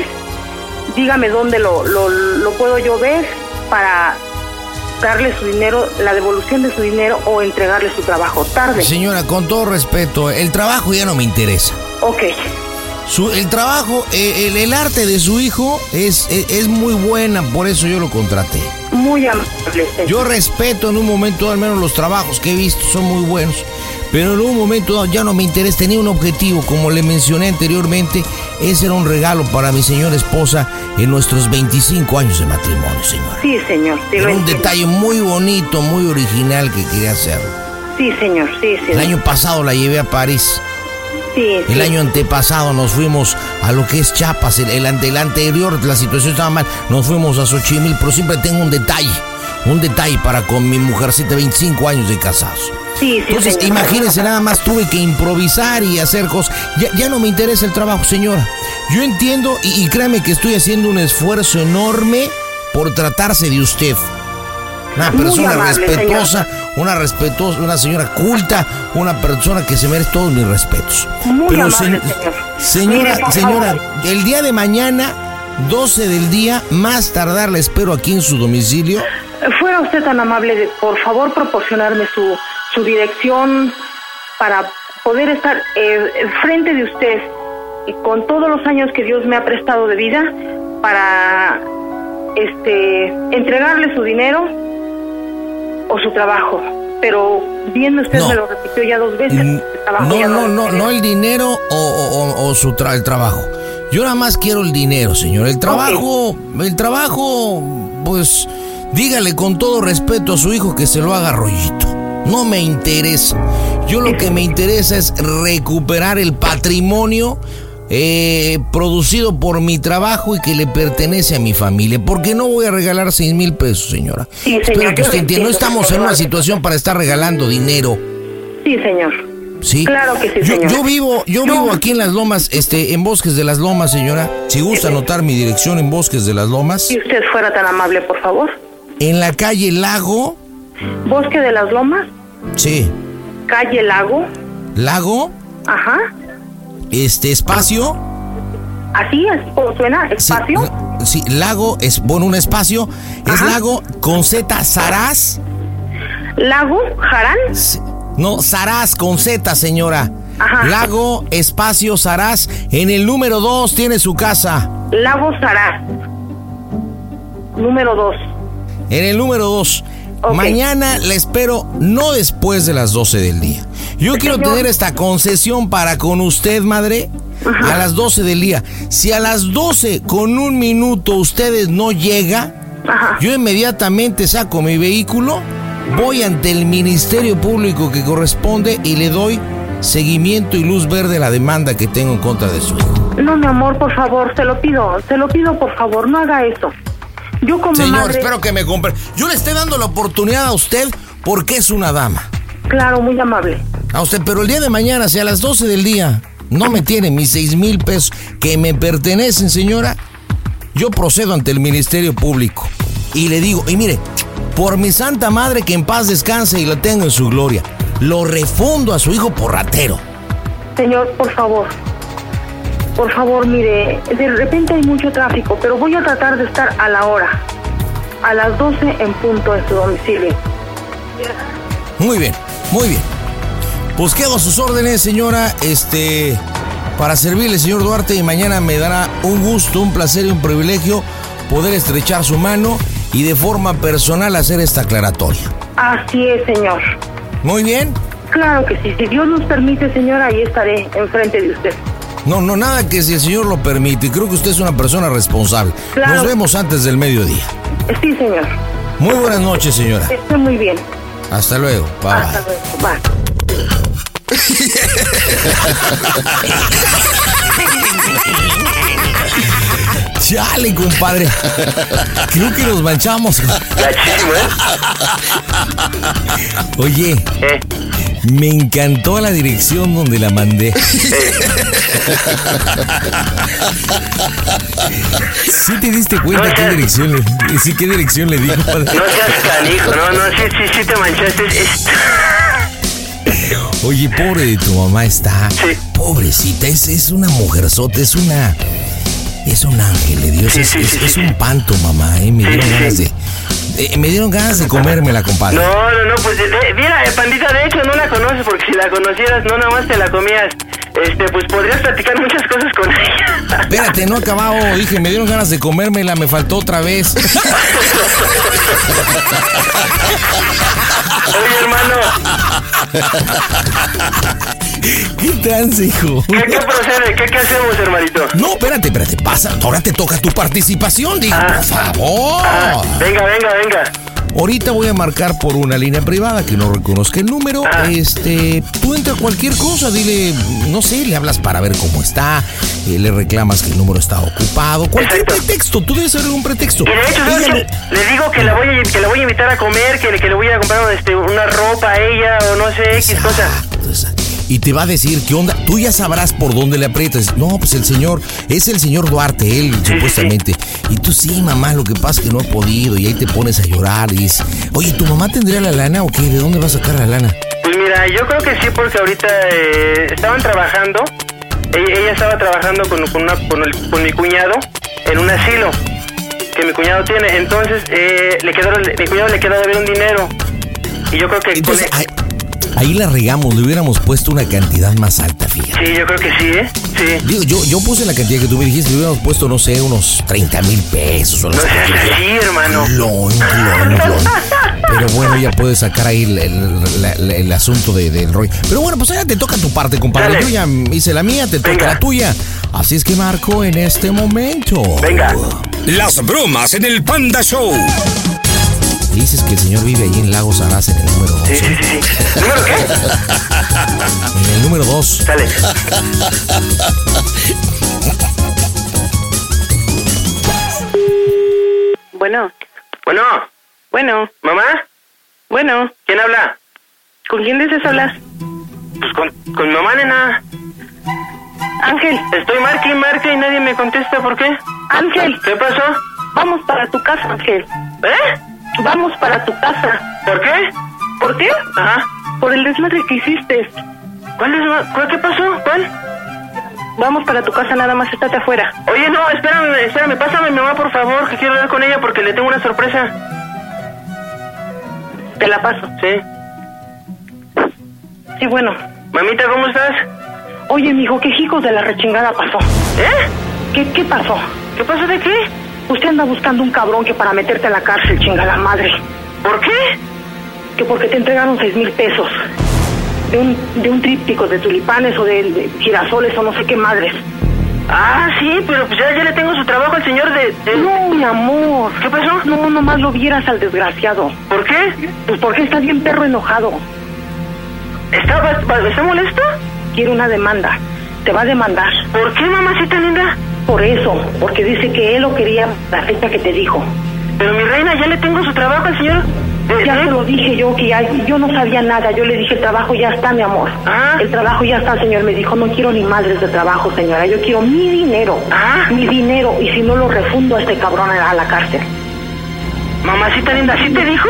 S4: Dígame dónde lo, lo, lo puedo yo ver para darle su dinero, la devolución de su dinero o entregarle su trabajo tarde.
S2: Señora, con todo respeto, el trabajo ya no me interesa.
S4: Ok.
S2: Su, el trabajo, eh, el, el arte de su hijo es, es, es muy buena, por eso yo lo contraté.
S4: Muy amable.
S2: Yo respeto en un momento al menos los trabajos que he visto son muy buenos, pero en un momento dado ya no me interesa. Tenía un objetivo, como le mencioné anteriormente, ese era un regalo para mi señora esposa en nuestros 25 años de matrimonio, señora.
S4: Sí, señor. Sí,
S2: Era un
S4: entiendo.
S2: detalle muy bonito, muy original que quería hacer.
S4: Sí, señor. Sí, sí.
S2: El año pasado la llevé a París.
S4: Sí,
S2: El
S4: sí.
S2: año antepasado nos fuimos a lo que es Chiapas. El, el ante- el anterior, la situación estaba mal. Nos fuimos a Xochimil, pero siempre tengo un detalle. Un detalle para con mi mujercita, 25 años de casados.
S4: Sí, sí,
S2: Entonces,
S4: señor.
S2: imagínense, nada más tuve que improvisar y hacer cosas. Ya, ya no me interesa el trabajo, señora. Yo entiendo y, y créame que estoy haciendo un esfuerzo enorme por tratarse de usted. Una persona
S4: amable,
S2: respetuosa, una respetuosa, una señora culta, una persona que se merece todos mis respetos.
S4: Muy
S2: Pero,
S4: amable,
S2: señora,
S4: señor. Mire, por
S2: señora,
S4: favor.
S2: el día de mañana, 12 del día, más tardar la espero aquí en su domicilio.
S4: Fuera usted tan amable de, por favor, proporcionarme su, su dirección para poder estar eh, frente de usted y con todos los años que Dios me ha prestado de vida para este entregarle su dinero o su trabajo. Pero viendo usted
S2: No.
S4: me lo repitió ya dos veces. Trabajo
S2: No, no, no, no el dinero o, o- o- su tra- el trabajo. Yo nada más quiero el dinero, señor. El trabajo, el trabajo, pues dígale con todo respeto a su hijo que se lo haga rollito. No me interesa. Yo lo que me interesa es recuperar el patrimonio eh, producido por mi trabajo y que le pertenece a mi familia. Porque no voy a regalar seis mil pesos, señora.
S4: Sí, señor,
S2: Espero que usted entienda. No estamos en una situación para estar regalando dinero.
S4: Sí, señor.
S2: Sí.
S4: Claro que sí,
S2: yo,
S4: señor.
S2: yo vivo, yo
S4: No.
S2: vivo aquí en las lomas, este, en Bosques de las Lomas, señora. Si gusta anotar mi dirección en Bosques de las Lomas,
S4: Si usted fuera tan amable, por favor.
S2: en la calle Lago,
S4: Bosque de las Lomas,
S2: sí,
S4: calle Lago.
S2: Lago,
S4: Ajá.
S2: este espacio,
S4: Así es como suena, espacio.
S2: sí, Lago es, bueno, un espacio, es. Lago con Z, Saraz,
S4: Lago, Jarán.
S2: sí, no, Saraz con Z, señora.
S4: Ajá.
S2: Lago, espacio, Saraz, en el número 2 tiene su casa.
S4: Lago Sará. Número dos.
S2: En el número 2. Mañana la espero no después de las 12 del día. Yo quiero
S4: Señor.
S2: tener esta concesión para con usted, madre, a las 12 del día. Si a las 12 con un minuto ustedes no llega,
S4: Ajá.
S2: yo inmediatamente saco mi vehículo, voy ante el Ministerio Público que corresponde y le doy seguimiento y luz verde a la demanda que tengo en contra de su hijo.
S4: No, mi amor, por favor, te lo pido, te lo pido, por favor, no haga eso. Yo como
S2: Señor,
S4: madre...
S2: espero que me compre. Yo le estoy dando la oportunidad a usted porque es una dama.
S4: Claro, muy amable.
S2: A usted, pero el día de mañana, si a las 12 del día no me tiene mis 6 mil pesos que me pertenecen, señora, yo procedo ante el Ministerio Público y le digo, y mire, por mi santa madre que en paz descanse y la tengo en su gloria, lo refundo a su hijo por ratero.
S4: Señor, por favor. Por favor, mire, de repente hay mucho tráfico, pero voy a tratar de estar a la hora. A las 12 en punto en su domicilio.
S2: Muy bien, muy bien. Pues quedo a sus órdenes, señora, este, para servirle, señor Duarte, y mañana me dará un gusto, un placer y un privilegio poder estrechar su mano y de forma personal hacer esta aclaratoria.
S4: Así es, señor.
S2: Muy bien.
S4: Claro que sí. Si Dios nos permite, señor, ahí estaré enfrente de usted.
S2: No, no, nada que si el señor lo permite. Creo que usted es una persona responsable.
S4: Claro.
S2: Nos vemos antes del mediodía.
S4: Sí, señor.
S2: Muy buenas noches, señora.
S4: Esté muy bien.
S2: Hasta luego. Bye,
S4: Hasta
S2: bye.
S4: luego. Bye.
S2: Chale, compadre. Creo que nos manchamos.
S10: Gachísimo, ¿eh?
S2: Oye,
S10: Eh,
S2: me encantó la dirección donde la mandé. ¿Sí te diste cuenta
S10: No,
S2: qué dirección le, sí, qué dirección le di, compadre?
S10: no seas canijo, no, no, sí, sí, sí te manchaste. Es-
S2: Oye, pobre de tu mamá está.
S10: Sí.
S2: Pobrecita, es, es una mujerzota, es una. Es un ángel de Dios,
S10: Sí,
S2: es,
S10: sí,
S2: es-
S10: sí,
S2: es
S10: sí,
S2: un panto, mamá, eh. Me dieron ganas de. eh, me dieron ganas de comérmela, compadre.
S10: No, no, no, pues de- mira, eh, pandita, de hecho no la conoces porque si la conocieras no nada más te la comías. Este, pues podrías platicar muchas cosas con ella.
S2: Espérate, no acabado. Dije, me dieron ganas de comérmela, me faltó otra vez.
S10: Oye, hermano,
S2: ¿Qué trance, hijo?
S10: ¿qué, qué procede? ¿Qué, ¿Qué hacemos, hermanito?
S2: No, espérate, espérate, pasa. Ahora te toca tu participación, digo,
S10: Ah.
S2: por favor.
S10: Ah, venga, venga, venga.
S2: Ahorita voy a marcar por una línea privada que no reconozca el número.
S10: Ah.
S2: Este, tú entra cualquier cosa, dile, no sé, le hablas para ver cómo está, eh, le reclamas que el número está ocupado, cualquier
S10: Exacto.
S2: pretexto, tú debes saber un pretexto.
S10: Y de hecho, ¿sabes
S2: Ella
S10: qué? Le digo que la voy a, que la voy a invitar a comer, que, que le voy a comprar este, una ropa a ella o no sé, X cosa.
S2: Exacto. Y te va a decir, ¿qué onda? Tú ya sabrás por dónde le aprietas. No, pues el señor, es el señor Duarte, él,
S10: sí,
S2: supuestamente. Y tú sí, mamá, lo que pasa es que no he podido. Y ahí te pones a llorar y dices, oye, ¿tu mamá tendría la lana o qué? ¿De dónde va a sacar la lana?
S10: Pues mira, yo creo que sí, porque ahorita eh, estaban trabajando. Ella, ella estaba trabajando con, con, una- con el- con mi cuñado en un asilo que mi cuñado tiene. Entonces, eh, le quedó, mi cuñado le quedó de ver un dinero. Y yo creo que
S2: Entonces,
S10: con
S2: ahí, ahí la regamos, le hubiéramos puesto una cantidad más alta, fíjate.
S10: Sí, yo creo que sí, ¿eh? Sí.
S2: Digo, yo, yo puse la cantidad que tú me dijiste, le hubiéramos puesto, no sé, unos 30 mil pesos. O
S10: No seas así, hermano.
S2: Clon, clon, clon. Pero bueno, ya puedes sacar ahí el, el- asunto de, del rollo. Pero bueno, pues ahora te toca tu parte, compadre.
S10: Dale.
S2: Yo ya hice la mía, te toca
S10: Venga.
S2: la tuya. Así es que marco en este momento.
S10: Venga.
S5: Las bromas en el Panda Show.
S2: Dices que el señor vive ahí en Lagos Arás en el número 2.
S10: Sí, sí, sí, sí. ¿Número qué?
S2: En el número 2.
S10: Dale.
S4: Bueno,
S10: Bueno,
S4: bueno,
S10: mamá,
S4: bueno.
S10: ¿quién habla?
S4: ¿Con quién deseas hablar?
S10: Pues con, con mamá, nena.
S4: Ángel,
S10: Estoy marque y marque y nadie me contesta, ¿por qué?
S4: Ángel,
S10: ¿Qué pasó?
S4: vamos para tu casa, Ángel.
S10: ¿Eh?
S4: Vamos para tu casa.
S10: ¿Por qué?
S4: ¿Por qué?
S10: Ajá.
S4: Por el desmadre que hiciste.
S10: ¿Cuál es? ¿Cuál, ¿Qué pasó? ¿Cuál?
S4: Vamos para tu casa, nada más estate afuera.
S10: Oye, no, espérame, espérame, pásame a mi mamá, por favor, que quiero hablar con ella porque le tengo una sorpresa.
S4: Te la paso.
S10: Sí.
S4: Sí, bueno.
S10: Mamita, ¿cómo estás?
S4: Oye, mijo, ¿qué hijos de la rechingada pasó?
S10: ¿Eh?
S4: ¿Qué, qué pasó?
S10: ¿Qué pasó de qué?
S4: Usted anda buscando un cabrón que para meterte a la cárcel, chinga la madre.
S10: ¿Por qué?
S4: Que porque te entregaron seis mil pesos. De un, de un tríptico de tulipanes o de, de girasoles o no sé qué madres.
S10: Ah, sí, pero pues ya, ya le tengo su trabajo al señor de... de-
S4: No, mi amor.
S10: ¿Qué pasó?
S4: No, nomás lo vieras al desgraciado.
S10: ¿Por qué?
S4: Pues porque está bien perro enojado.
S10: ¿Está, va- va- ¿Está molesto?
S4: Quiere una demanda. Te va a demandar.
S10: ¿Por qué, mamacita linda?
S4: Por eso, porque dice que él lo quería la fecha que te dijo.
S10: Pero mi reina, ya le tengo su trabajo al señor... de-
S4: Ya
S10: de-
S4: te lo dije yo, que ya, yo no sabía nada. Yo le dije, el trabajo ya está, mi amor.
S10: Ah.
S4: El trabajo ya está, señor. Me dijo, no quiero ni madres de trabajo, señora. Yo quiero mi dinero.
S10: Ah.
S4: Mi dinero. Y si no lo refundo a este cabrón a la cárcel.
S10: Mamacita linda, ¿sí te dijo?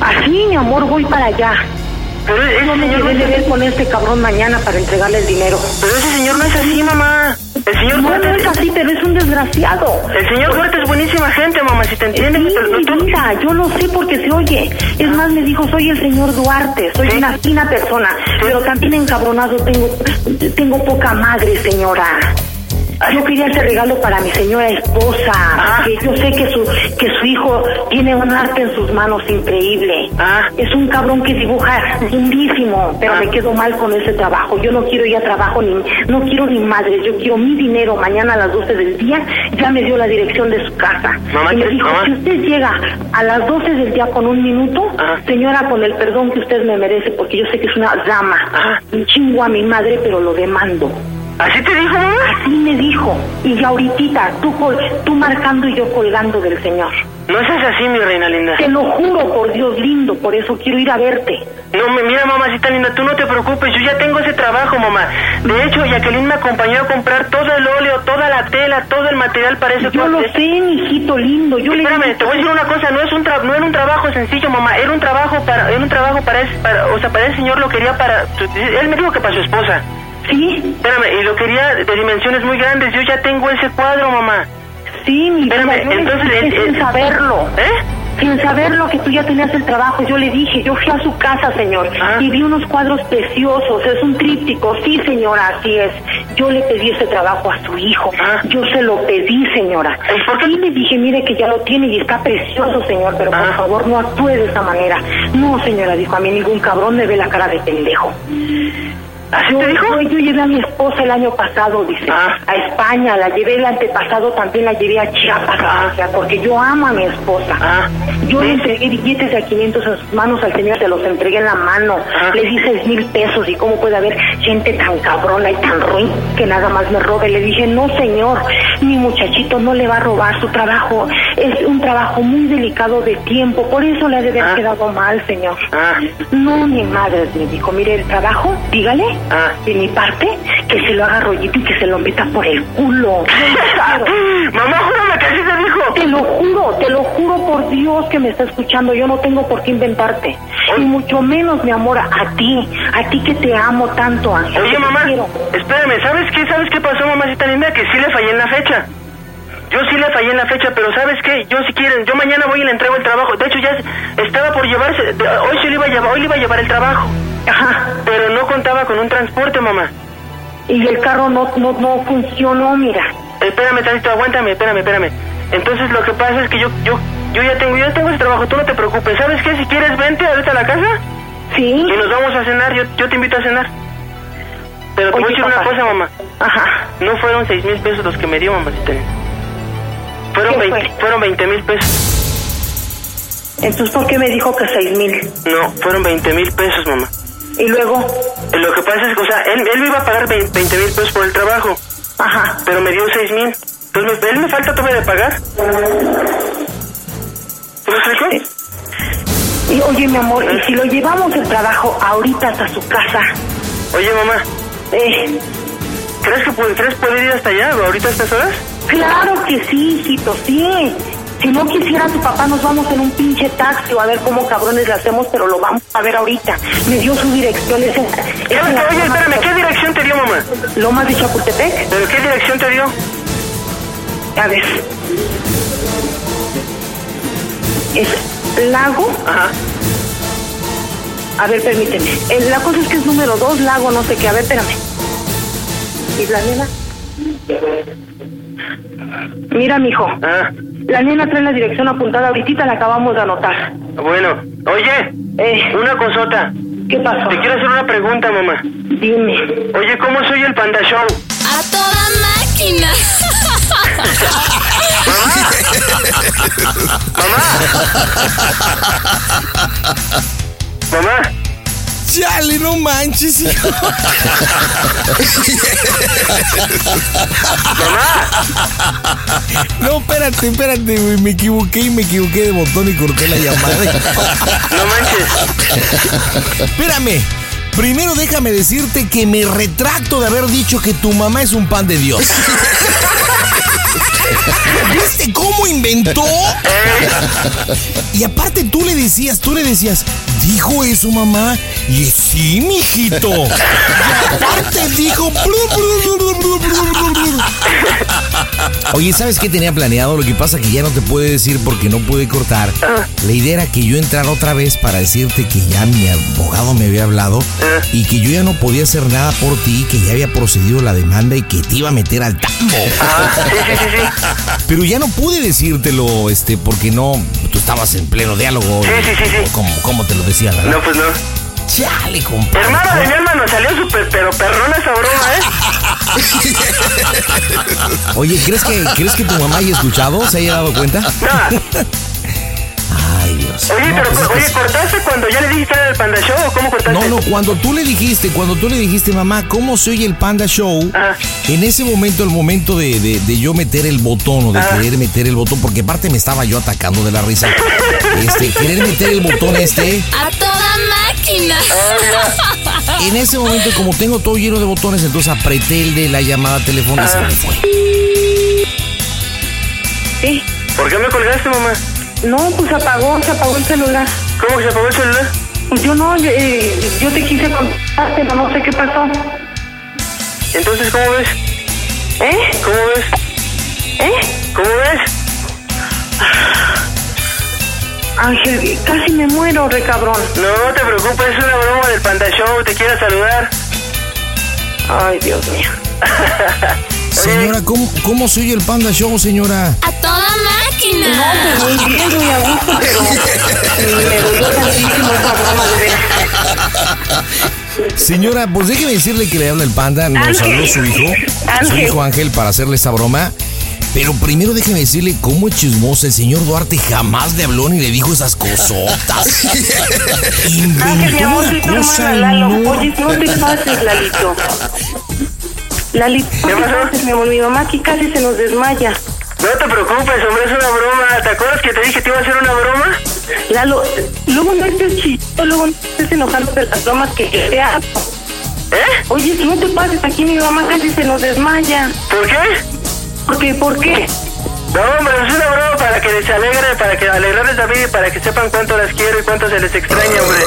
S4: Así, mi amor, voy para allá.
S10: Pero ese
S4: me
S10: señor...
S4: de ver con este cabrón mañana para entregarle el dinero.
S10: Pero ese señor no es así, mamá. El señor
S4: No, no
S10: Duarte...
S4: es así, pero es un desgraciado.
S10: El señor Duarte es buenísima gente, mamacita, ¿entiendes?
S4: Sí,
S10: Pero tú-
S4: yo lo sé porque se oye. Es más, me dijo, soy el señor Duarte, soy
S10: Sí.
S4: una fina persona, pero también encabronado tengo, tengo poca madre, señora. Yo quería ese regalo para mi señora esposa,
S10: Ah.
S4: que yo sé que su, que su hijo tiene un arte en sus manos increíble.
S10: Ah.
S4: Es un cabrón que dibuja lindísimo, pero
S10: Ah.
S4: me quedo mal con ese trabajo. Yo no quiero ya trabajo, ni, no quiero ni madres, yo quiero mi dinero. Mañana a las 12 del día ya me dio la dirección de su casa.
S10: Mamá,
S4: y me
S10: ¿qué-
S4: dijo,
S10: mamá?
S4: si usted llega a las 12 del día con un minuto, señora, con el perdón que usted me merece, porque yo sé que es una dama, chingo a mi madre, pero lo demando.
S10: ¿Así te dijo, mamá?
S4: Así me dijo. Y ya ahorita, tú, tú marcando y yo colgando del Señor.
S10: No seas así, mi reina linda.
S4: Te lo juro por Dios lindo, por eso quiero ir a verte.
S10: No, me- mira, mamacita linda, tú no te preocupes, yo ya tengo ese trabajo, mamá. De hecho, Jacqueline me acompañó a comprar todo el óleo, toda la tela, todo el material para ese
S4: Yo lo sé, mijito lindo. Yo le
S10: Espérame, te voy a decir una cosa, no es un tra- no era un trabajo sencillo, mamá, era un trabajo para era un trabajo para ese, para, o sea, para ese señor lo quería para él me dijo que para su esposa.
S4: Sí.
S10: Espérame, y lo quería de dimensiones muy grandes. Yo ya tengo ese cuadro, mamá.
S4: Sí, mi
S10: Espérame, entonces el-
S4: sin
S10: el-
S4: saberlo.
S10: ¿Eh?
S4: Sin saberlo que tú ya tenías el trabajo, yo le dije, yo fui a su casa, señor,
S10: Ah.
S4: y vi unos cuadros preciosos, es un tríptico, sí, señora, así es. Yo le pedí ese trabajo a su hijo,
S10: Ah.
S4: yo se lo pedí, señora. Y le dije, mire que ya lo tiene y está precioso, señor, pero
S10: Ah.
S4: por favor no actúe de esa manera. No, señora, dijo, a mí ningún cabrón me ve la cara de pendejo.
S10: ¿Así
S4: yo,
S10: te dijo?
S4: Yo, yo llevé a mi esposa el año pasado, dice,
S10: Ah.
S4: a España, la llevé el antepasado, también la llevé a Chiapas, o sea, porque yo amo a mi esposa.
S10: Ah.
S4: Yo le entregué billetes de a 500 en sus manos al señor, se los entregué en la mano.
S10: Ah.
S4: Le di seis mil pesos y cómo puede haber gente tan cabrona y tan ruin que nada más me robe. Le dije, no señor, mi muchachito no le va a robar su trabajo. Es un trabajo muy delicado de tiempo, por eso le ha de haber
S10: Ah.
S4: quedado mal, señor.
S10: Ah.
S4: No, mi madre me dijo, mire el trabajo, dígale,
S10: Ah.
S4: de mi parte, que se lo haga rollito y que se lo meta por el culo. Quiero.
S10: Mamá, júrame que así te dijo.
S4: Te lo juro, te lo juro por Dios que me está escuchando. Yo no tengo por qué inventarte. Y mucho menos, mi amor, a ti. A ti que te amo tanto, Ángel.
S10: Oye, mamá, espérame, ¿sabes qué? ¿Sabes qué pasó, mamacita linda? Que sí le fallé en la fecha. Yo sí le fallé en la fecha, pero ¿sabes qué? Yo si quieren, yo mañana voy y le entrego el trabajo. De hecho, ya estaba por llevarse, hoy sí le iba a llevar, hoy le iba a llevar el trabajo.
S4: Ajá.
S10: Pero no contaba con un transporte, mamá.
S4: Y el carro no, no, no funcionó, mira.
S10: Espérame tantito, aguántame, espérame, espérame. Entonces lo que pasa es que yo, yo, yo ya tengo, yo ya tengo ese trabajo, tú no te preocupes. ¿Sabes qué? Si quieres, vente ahorita a la casa
S4: Sí.
S10: y nos vamos a cenar, yo, yo te invito a cenar. Pero te voy a decir una cosa, mamá.
S4: Ajá.
S10: No fueron seis mil pesos los que me dio, mamacita. Fueron,
S4: ¿Qué
S10: 20,
S4: fue?
S10: fueron 20 mil pesos.
S4: Entonces, ¿por qué me dijo que seis mil?
S10: No, fueron 20 mil pesos, mamá.
S4: Y luego,
S10: Lo que pasa es que, o sea, él, él me iba a pagar 20 mil pesos por el trabajo,
S4: ajá.
S10: pero me dio 6 mil. Entonces, él me falta todavía de pagar. ¿Tú me explico?
S4: Y oye, mi amor, ¿y si lo llevamos el trabajo ahorita hasta su casa?
S10: Oye, mamá,
S4: Eh,
S10: ¿crees que puede, ¿crees poder ir hasta allá, ahorita a estas horas?
S4: claro que sí, hijito, sí. Si no quisiera tu papá, nos vamos en un pinche taxi o a ver cómo cabrones le hacemos, pero lo vamos a ver ahorita. Me dio su dirección. Es es
S10: ¿Qué-
S4: en la
S10: Oye,
S4: Loma-
S10: espérame, ¿qué dirección te dio, mamá?
S4: Lomas de Chapultepec.
S10: ¿Pero qué dirección te dio?
S4: A ver. Es Lago.
S10: Ajá.
S4: A ver, permíteme. La cosa es que es número dos, Lago, no sé qué. A ver, espérame. ¿Y la nena? Mira, mijo.
S10: Ah,
S4: La nena trae la dirección apuntada. Ahorita la acabamos de anotar.
S10: bueno. Oye,
S4: Eh,
S10: una cosota.
S4: ¿qué pasó?
S10: Te quiero hacer una pregunta, mamá.
S4: Dime.
S10: Oye, ¿cómo soy el Panda Show?
S11: A toda máquina.
S10: Mamá,
S2: Chale, no manches, hijo. No, espérate, espérate, güey. Me equivoqué y me equivoqué de botón y corté la llamada.
S10: no manches.
S2: Espérame. Primero déjame decirte que me retracto de haber dicho que tu mamá es un pan de Dios. ¿Viste cómo inventó? Y aparte tú le decías, tú le decías, dijo eso mamá. Y es, sí, mijito. Y aparte dijo. Oye, ¿sabes qué tenía planeado? Lo que pasa que ya no te puede decir porque no pude cortar. La idea era que yo entrara otra vez para decirte que ya mi abogado me había hablado y que yo ya no podía hacer nada por ti, que ya había procedido la demanda y que te iba a meter al tambo.
S10: Ah, sí, sí, sí, sí.
S2: Pero ya no pude decírtelo, este, porque no, tú estabas en pleno diálogo.
S10: Sí, sí, sí, sí.
S2: Como, como te lo decía, ¿verdad?
S10: No, pues no.
S2: Chale, compadre.
S10: Hermano de mi hermano, salió súper, pero perrona esa broma, ¿eh?
S2: Oye, ¿crees que, ¿crees que tu mamá haya escuchado? ¿Se haya dado cuenta?
S10: No.
S2: Dios.
S10: Oye,
S2: No,
S10: pero,
S2: pues es que
S10: oye, ¿cortaste cuando ya le dijiste al Panda Show o cómo cortaste?
S2: No, no, cuando tú le dijiste, cuando tú le dijiste, mamá, ¿cómo se oye el Panda Show? En ese momento, el momento de, de- de yo meter el botón o de querer meter el botón, porque aparte me estaba yo atacando de la risa. Este, querer meter el botón este.
S11: A toda máquina.
S2: En ese momento, como tengo todo lleno de botones, entonces apreté el de la llamada telefónica y se me fue.
S4: Sí.
S10: ¿Por qué me colgaste, mamá?
S4: No, pues apagó, se apagó el celular.
S10: ¿Cómo que se apagó el celular?
S4: Pues yo no, yo, eh, yo te quise contestar, pero no sé qué pasó.
S10: Entonces, ¿cómo ves?
S4: ¿Eh?
S10: ¿Cómo ves?
S4: ¿Eh?
S10: ¿Cómo ves?
S4: Ángel, casi me muero, re cabrón.
S10: No te preocupes, es una broma del Panda Show, te quiero saludar.
S4: Ay, Dios mío.
S2: Señora, ¿cómo, ¿cómo se oye el Panda Show, señora?
S11: A toda máquina.
S4: No, pues muy bien, muy a gusto, pero me dolió tantísimo esa broma de veras.
S2: Señora, pues déjeme decirle que le habla el panda, nos habló su hijo, su
S4: Ángel.
S2: hijo Ángel, para hacerle esta broma. Pero primero déjeme decirle cómo es chismosa. El señor Duarte jamás le habló ni le dijo esas cosotas.
S4: Ángel, mi amor, soy tu
S2: cosa
S4: hermana Lalo.
S2: no-
S4: Oye, no te pases, Lalito. Lalito, ¿qué pases, mi amor? Mi mamá aquí casi se nos desmaya.
S10: No te preocupes, hombre, es una broma. ¿Te acuerdas que te dije que te iba a hacer una broma?
S4: Lalo, luego no estés chido, luego no estés enojando de las bromas que te hago.
S10: ¿Eh?
S4: Oye, si no te pases, aquí mi mamá casi se nos desmaya.
S10: ¿Por qué?
S4: ¿Por qué? ¿Por qué?
S10: No, hombre, es una broma para que les alegre, para que alegrarles la vida y para que sepan cuánto las quiero y cuánto se les extraña, hombre.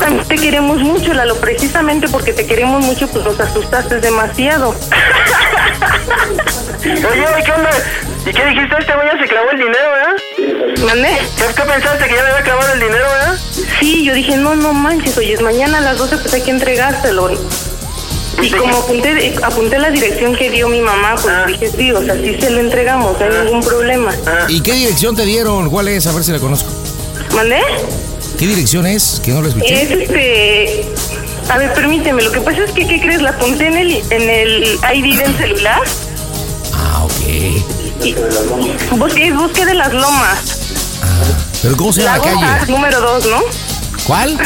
S4: También Te queremos mucho, Lalo, precisamente porque te queremos mucho, pues nos asustaste demasiado.
S10: Oye, ¿y ¿qué onda? ¿Y qué dijiste? Este güey ya se clavó el dinero, ¿verdad?
S4: ¿Mandé?
S10: ¿Qué, qué pensaste? ¿Que ya me había clavado el dinero, verdad?
S4: Sí, yo dije, no, no manches, oye, es mañana a las 12 pues hay que entregárselo. Y como apunté, apunté la dirección que dio mi mamá, pues dije, sí, o sea, sí se lo entregamos, no hay ningún problema.
S2: ¿Y qué dirección te dieron? ¿Cuál es? A ver si la conozco.
S4: ¿Mandé?
S2: ¿Qué dirección es? Que no la escuché.
S4: Es este... A ver, permíteme, lo que pasa es que, ¿qué crees? La apunté en el, en el ID del celular.
S2: Ah,
S4: busqué, busqué de las lomas.
S2: ¿Pero cómo se llama la calle?
S4: Número 2, ¿no?
S2: ¿Cuál?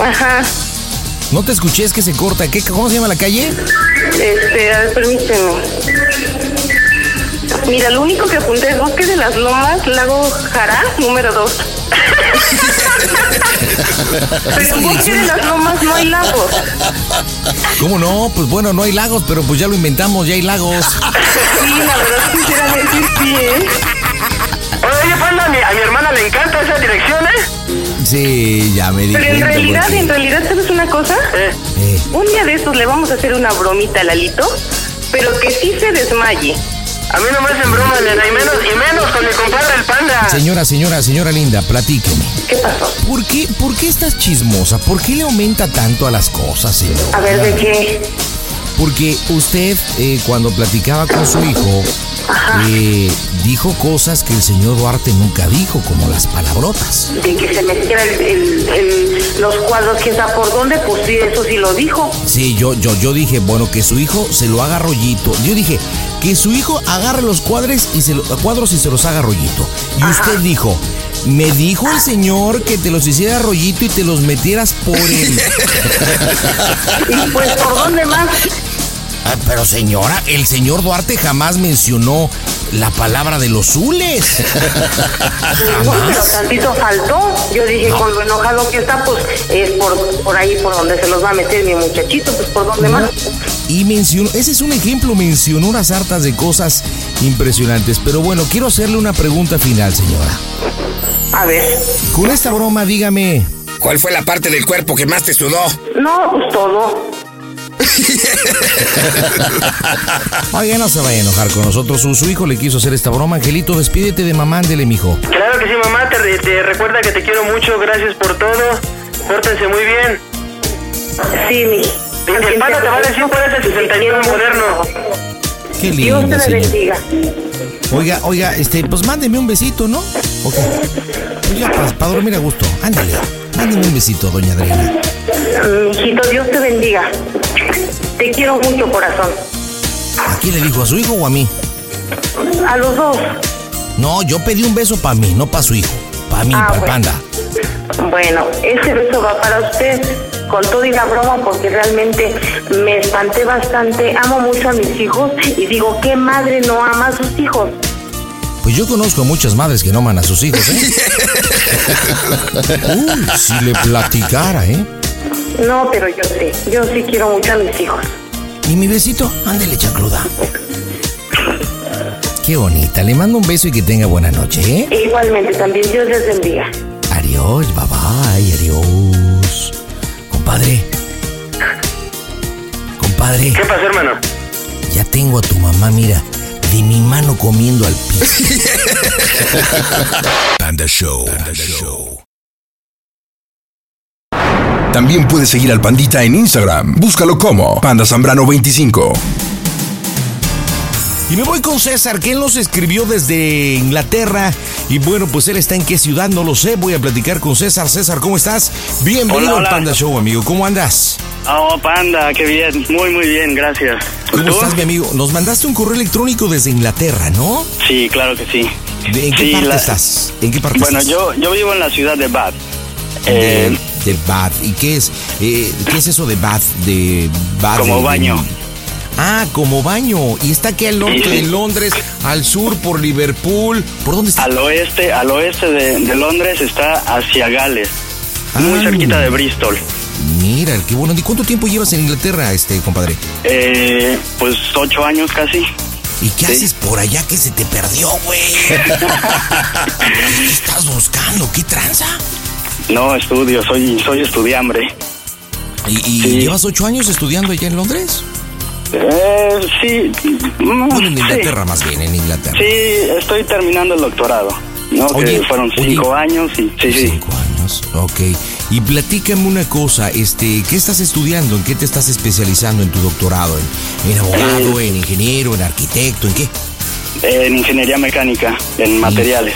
S4: Ajá.
S2: No te escuché, es que se corta. ¿Qué, ¿Cómo se llama la calle?
S4: Este, a ver, permíteme. Mira, lo único que apunté es Bosque de las Lomas, Lago Jará, número 2. Pero en Bosque de las Lomas no hay lagos.
S2: ¿Cómo no? Pues bueno, no hay lagos, pero pues ya lo inventamos, ya hay lagos.
S4: Sí, la verdad, sinceramente sí, ¿eh?
S10: Oye, Panda, a mi, a mi hermana le encanta esa dirección, ¿eh?
S2: Sí, ya me di
S4: Pero en realidad,
S2: porque-
S4: en realidad, ¿sabes una cosa?
S10: Eh.
S2: Eh,
S4: Un día de estos le vamos a hacer una bromita a Lalito, pero que sí se desmaye.
S10: A mí no me hacen bromas, nena, y menos, y menos con mi compadre el Panda.
S2: Señora, señora, señora linda, platíqueme.
S4: ¿Qué pasó?
S2: ¿Por qué, ¿Por qué estás chismosa? ¿Por qué le aumenta tanto a las cosas, señora?
S4: A ver, ¿de qué?
S2: Porque usted, eh, cuando platicaba con su hijo, eh, dijo cosas que el señor Duarte nunca dijo, como las palabrotas.
S4: De que se metiera el, el- el- los cuadros, quién sabe por dónde, pues sí, eso sí lo dijo.
S2: Sí, yo, yo, yo dije, bueno, que su hijo se lo haga rollito. Yo dije, que su hijo agarre los cuadros y se, lo- cuadros y se los haga rollito. Y usted dijo, me dijo el señor que te los hiciera rollito y te los metieras por él.
S4: Y pues, ¿por dónde más?
S2: Ah, pero señora, el señor Duarte jamás mencionó la palabra de los zules.
S4: No, pero tantito faltó. Yo dije,
S2: No.
S4: con lo enojado que está, pues es por, por ahí por donde se los va a meter mi muchachito, pues por dónde más.
S2: Y mencionó, ese es un ejemplo, mencionó unas hartas de cosas impresionantes. Pero bueno, quiero hacerle una pregunta final, señora.
S4: A ver.
S2: Con esta broma, dígame.
S5: ¿Cuál fue la parte del cuerpo que más te sudó?
S4: No, pues todo.
S2: Oiga, no se vaya a enojar con nosotros. Su, su hijo le quiso hacer esta broma. Angelito, despídete de mamá, ándele, mijo.
S10: Claro que sí, mamá, te, te recuerda que te quiero mucho, gracias por todo. Pórtense muy bien.
S4: Sí, mi.
S10: El Panda te va a decir cuál es el 61 moderno.
S2: Qué
S4: Dios
S2: linda,
S4: te
S2: señora.
S4: bendiga.
S2: Oiga, oiga, este, pues mándeme un besito, ¿no? Ok. Pues ya, para dormir a gusto. Ándale. Mándeme un besito, doña Adriana.
S4: Mm, Hijito, Dios te bendiga. Te quiero mucho, corazón.
S2: ¿A quién le dijo? ¿A su hijo o a mí?
S4: A los dos.
S2: No, yo pedí un beso para mí, no para su hijo. Para mí,
S4: Ah,
S2: para el
S4: bueno.
S2: panda.
S4: Bueno, ese beso va para usted, con todo y la broma, porque realmente me espanté bastante. Amo mucho a mis hijos y digo, ¿qué madre no ama a sus hijos?
S2: Pues yo conozco muchas madres que no aman a sus hijos, ¿eh? Uy, si le platicara, ¿eh?
S4: No, pero yo sí, yo sí quiero mucho a mis hijos.
S2: ¿Y mi besito? Ándele, chacruda. Qué bonita. Le mando un beso y que tenga buena noche, ¿eh?
S4: Igualmente, también Dios les bendiga.
S2: Adiós, bye bye, adiós. Compadre. Compadre.
S12: ¿Qué pasa, hermano?
S2: Ya tengo a tu mamá, mira, de mi mano comiendo al piso.
S9: Panda Show. Panda Show. También puedes seguir al Pandita en Instagram. Búscalo como Panda Zambrano 25.
S2: Y me voy con César, que él nos escribió desde Inglaterra. Y bueno, pues él está en qué ciudad, no lo sé. Voy a platicar con César. César, ¿cómo estás? Bienvenido
S12: Hola, hola.
S2: al Panda Show, amigo. ¿Cómo andas?
S12: Oh, panda, qué bien. Muy, muy bien, gracias.
S2: ¿Cómo
S12: ¿Tú?
S2: estás, mi amigo? Nos mandaste un correo electrónico desde Inglaterra, ¿no?
S12: Sí, claro que sí.
S2: ¿De- ¿En qué
S12: Sí,
S2: parte
S12: la-
S2: estás? ¿En qué parte
S12: Bueno,
S2: estás?
S12: yo, yo vivo en la ciudad de Bath.
S2: De,
S12: Eh,
S2: de Bath. ¿Y qué es? eh, ¿Qué es eso de Bath? De Bath
S12: Como
S2: de- de-
S12: baño.
S2: Ah, como baño. ¿Y está aquí al norte de Londres, al sur por Liverpool? ¿Por dónde está?
S12: al oeste, al oeste de, de Londres está hacia Gales. Muy
S2: Ah.
S12: cerquita de Bristol.
S2: Mira, qué bueno. ¿Y cuánto tiempo llevas en Inglaterra, este compadre?
S12: Eh, pues ocho años casi.
S2: ¿Y qué
S12: Sí.
S2: haces por allá que se te perdió, güey? ¿Qué estás buscando? ¿Qué tranza?
S12: No, estudio, soy, soy estudiambre.
S2: ¿Y, y
S12: Sí.
S2: llevas ocho años estudiando allá en Londres?
S12: Eh, sí. mm,
S2: Bueno, en
S12: sí.
S2: Inglaterra más bien, en Inglaterra.
S12: Sí, estoy terminando el doctorado. ¿no?
S2: Oye,
S12: que fueron
S2: oye.
S12: cinco años y sí, sí.
S2: Cinco años, ok. Y platícame una cosa, este, ¿qué estás estudiando? ¿En qué te estás especializando en tu doctorado? ¿En, en abogado,
S12: Eh.
S2: en ingeniero, en arquitecto, en qué?
S12: En ingeniería mecánica, en materiales.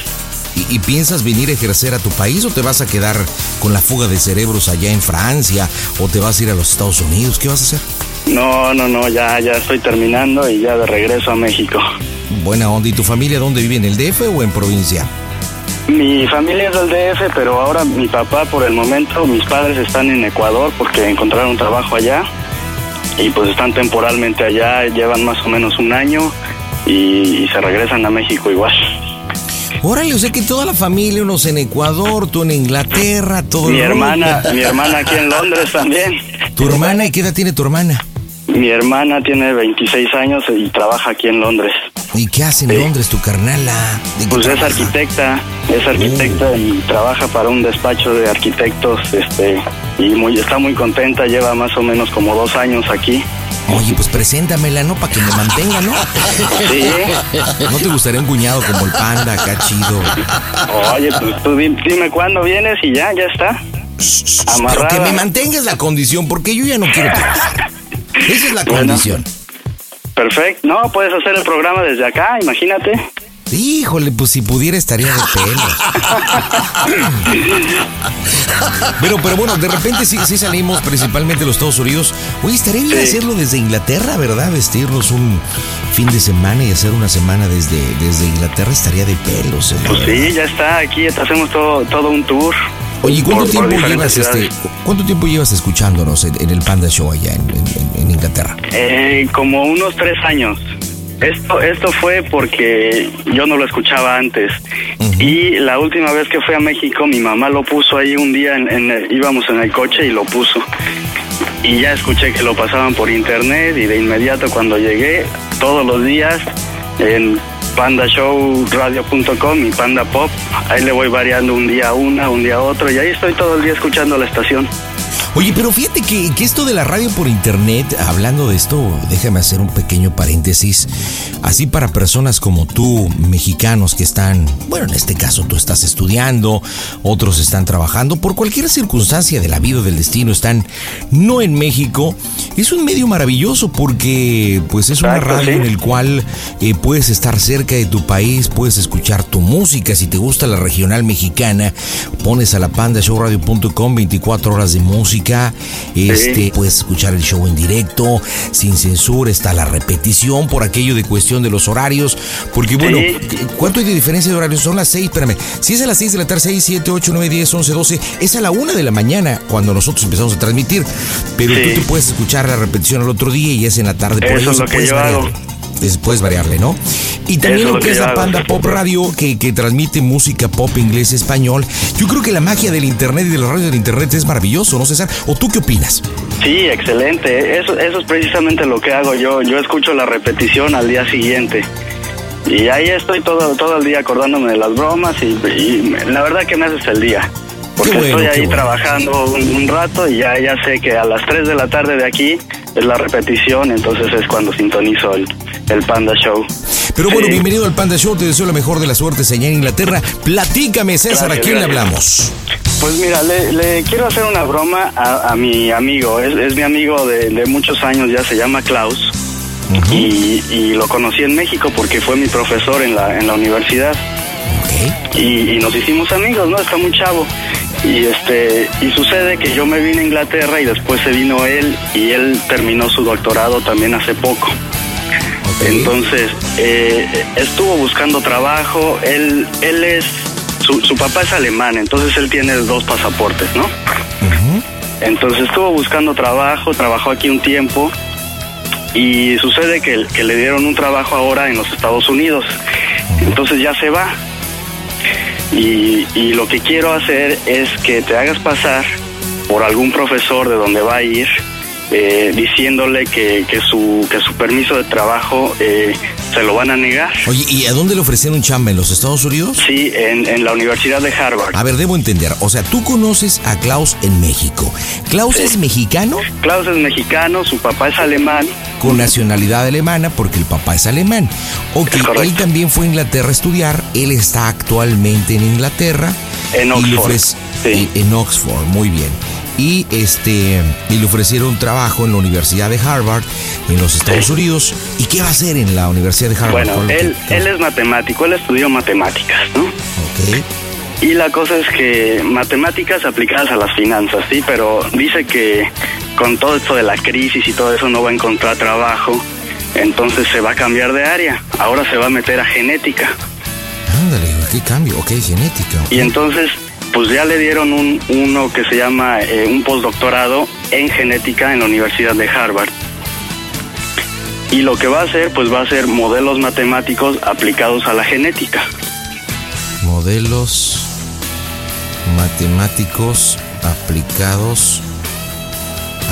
S2: ¿Y, y piensas venir a ejercer a tu país o te vas a quedar con la fuga de cerebros allá en Francia o te vas a ir a los Estados Unidos? ¿Qué vas a hacer?
S12: No, no, no, ya, ya estoy terminando y ya de regreso a México.
S2: Buena onda. ¿Y tu familia dónde vive? ¿En el DF o en provincia?
S12: Mi familia es del DF, pero ahora mi papá, por el momento, mis padres están en Ecuador porque encontraron un trabajo allá y pues están temporalmente allá, llevan más o menos un año y, y se regresan a México igual.
S2: Órale, o sea que toda la familia, unos en Ecuador, tú en Inglaterra, todo
S12: Mi
S2: el
S12: hermana, mi hermana aquí en Londres también.
S2: ¿Tu hermana? ¿Y qué edad tiene tu hermana?
S12: Mi hermana tiene 26 años y trabaja aquí en Londres.
S2: ¿Y qué hace en
S12: Sí.
S2: Londres tu carnala? ¿De qué
S12: Pues es arquitecta, es arquitecta y trabaja para un despacho de arquitectos, este, y muy, está muy contenta, lleva más o menos como dos años aquí.
S2: Oye, pues preséntamela, ¿no? Para que me mantenga, ¿no?
S12: Sí.
S2: ¿No te gustaría un cuñado como el panda, acá chido?
S12: Oye, pues tú di- dime cuándo vienes y ya, ya está.
S2: Pero
S12: Amarrada.
S2: que me mantengas la condición, porque yo ya no quiero. Esa es la
S12: Bueno.
S2: condición.
S12: Perfecto. No, puedes hacer el programa desde acá, imagínate.
S2: Híjole, pues si pudiera estaría de pelo. Pero, pero bueno, de repente sí, sí salimos, principalmente los Estados Unidos. Oye, estaría bien
S12: Sí.
S2: hacerlo desde Inglaterra, ¿verdad? Vestirnos un fin de semana y hacer una semana desde, desde Inglaterra estaría de pelos.
S12: Pues sí, ya está, aquí hacemos todo, todo un tour.
S2: Oye, ¿y ¿cuánto
S12: por-
S2: tiempo llevas este, cuánto tiempo llevas escuchándonos en, en el Panda Show allá en, en- en Inglaterra?
S12: Eh, como unos tres años. Esto, esto fue porque yo no lo escuchaba antes. Y la última vez que fui a México, mi mamá lo puso ahí un día, en, en- íbamos en el coche y lo puso. Y ya escuché que lo pasaban por internet y de inmediato cuando llegué, todos los días, en pandashowradio.com y Panda Pop, ahí le voy variando un día una, un día otro, y ahí estoy todo el día escuchando la estación.
S2: Oye, pero fíjate que, que esto de la radio por internet, hablando de esto, déjame hacer un pequeño paréntesis. Así para personas como tú, mexicanos que están, bueno, en este caso tú estás estudiando, otros están trabajando, por cualquier circunstancia de la vida o del destino están no en México, es un medio maravilloso porque pues es una radio en el cual eh, puedes estar cerca de tu país, puedes escuchar tu música. Si te gusta la regional mexicana, pones a la pandashowradio.com 24 horas de música música, este, puedes escuchar el show en directo, sin censura, está la repetición por aquello de cuestión de los horarios, porque bueno, ¿cuánto hay de diferencia de horarios? Son las 6, espérame, si es a las 6 de la tarde, 6, 7, 8, 9, 10, 11, 12, es a la 1 de la mañana cuando nosotros empezamos a transmitir, pero tú te puedes escuchar la repetición al otro día y es en la tarde, por
S12: Eso es lo que yo hago.
S2: Es- Puedes variarle, ¿no? Y también lo que es la. Panda Pop Radio, que, que transmite música pop, inglés, español. Yo creo que la magia del internet y de la radio del internet es maravilloso, ¿no, César? ¿O tú qué opinas?
S12: Sí, excelente. Eso, eso es precisamente lo que hago yo. Yo escucho la repetición al día siguiente. Y ahí estoy todo, todo el día acordándome de las bromas y, y la verdad que me haces el día. Porque
S2: Qué bueno,
S12: estoy
S2: qué
S12: ahí
S2: bueno.
S12: trabajando un, rato y ya, ya sé que a las 3 de la tarde de aquí es la repetición, entonces es cuando sintonizo el, el Panda Show.
S2: Pero bueno,
S12: Sí.
S2: bienvenido al Panda Show, te deseo la mejor de las suertes allá en Inglaterra. Platícame, César, ¿a
S12: Gracias,
S2: quién le hablamos?
S12: Pues mira, le, le quiero hacer una broma a, a mi amigo. Es, es mi amigo de, de muchos años, ya se llama Klaus. y, y lo conocí en México porque fue mi profesor en la, en la universidad. Y, y nos hicimos amigos, ¿no? Está muy chavo. Y este y sucede que yo me vine a Inglaterra y después se vino él y él terminó su doctorado también hace poco. Entonces eh, estuvo buscando trabajo. Él él es su, su papá es alemán, entonces él tiene dos pasaportes, ¿no? Entonces estuvo buscando trabajo, trabajó aquí un tiempo y sucede que, que le dieron un trabajo ahora en los Estados Unidos. Entonces ya se va. Y, y lo que quiero hacer es que te hagas pasar por algún profesor de donde va a ir, eh, diciéndole que, que su, que su permiso de trabajo eh, se lo van a negar.
S2: Oye, ¿y a dónde le ofrecieron chamba? ¿En los Estados Unidos?
S12: Sí, en, en la Universidad de Harvard.
S2: A ver, debo entender. O sea, tú conoces a Klaus en México. ¿Klaus es mexicano?
S12: Klaus es mexicano, su papá es alemán.
S2: Con nacionalidad alemana porque el papá es alemán. Ok, él también fue a Inglaterra a estudiar. Él está actualmente en Inglaterra.
S12: En
S2: y le
S12: Oxford,
S2: ofrece- en- En Oxford, muy bien. Y este y le ofrecieron trabajo en la Universidad de Harvard en los Estados Unidos. ¿Y qué va a hacer en la Universidad de Harvard?
S12: Bueno,
S2: ¿Cuál-
S12: él, él es matemático, él estudió matemáticas, ¿no?
S2: Ok.
S12: Y la cosa es que matemáticas aplicadas a las finanzas, sí, pero dice que con todo esto de la crisis y todo eso no va a encontrar trabajo, entonces se va a cambiar de área. Ahora se va a meter a genética.
S2: Ándale, qué cambio. Ok, genética.
S12: Y entonces, pues ya le dieron un, uno que se llama eh, un postdoctorado en genética en la Universidad de Harvard. Y lo que va a hacer, pues va a ser modelos matemáticos aplicados a la genética.
S2: Modelos matemáticos aplicados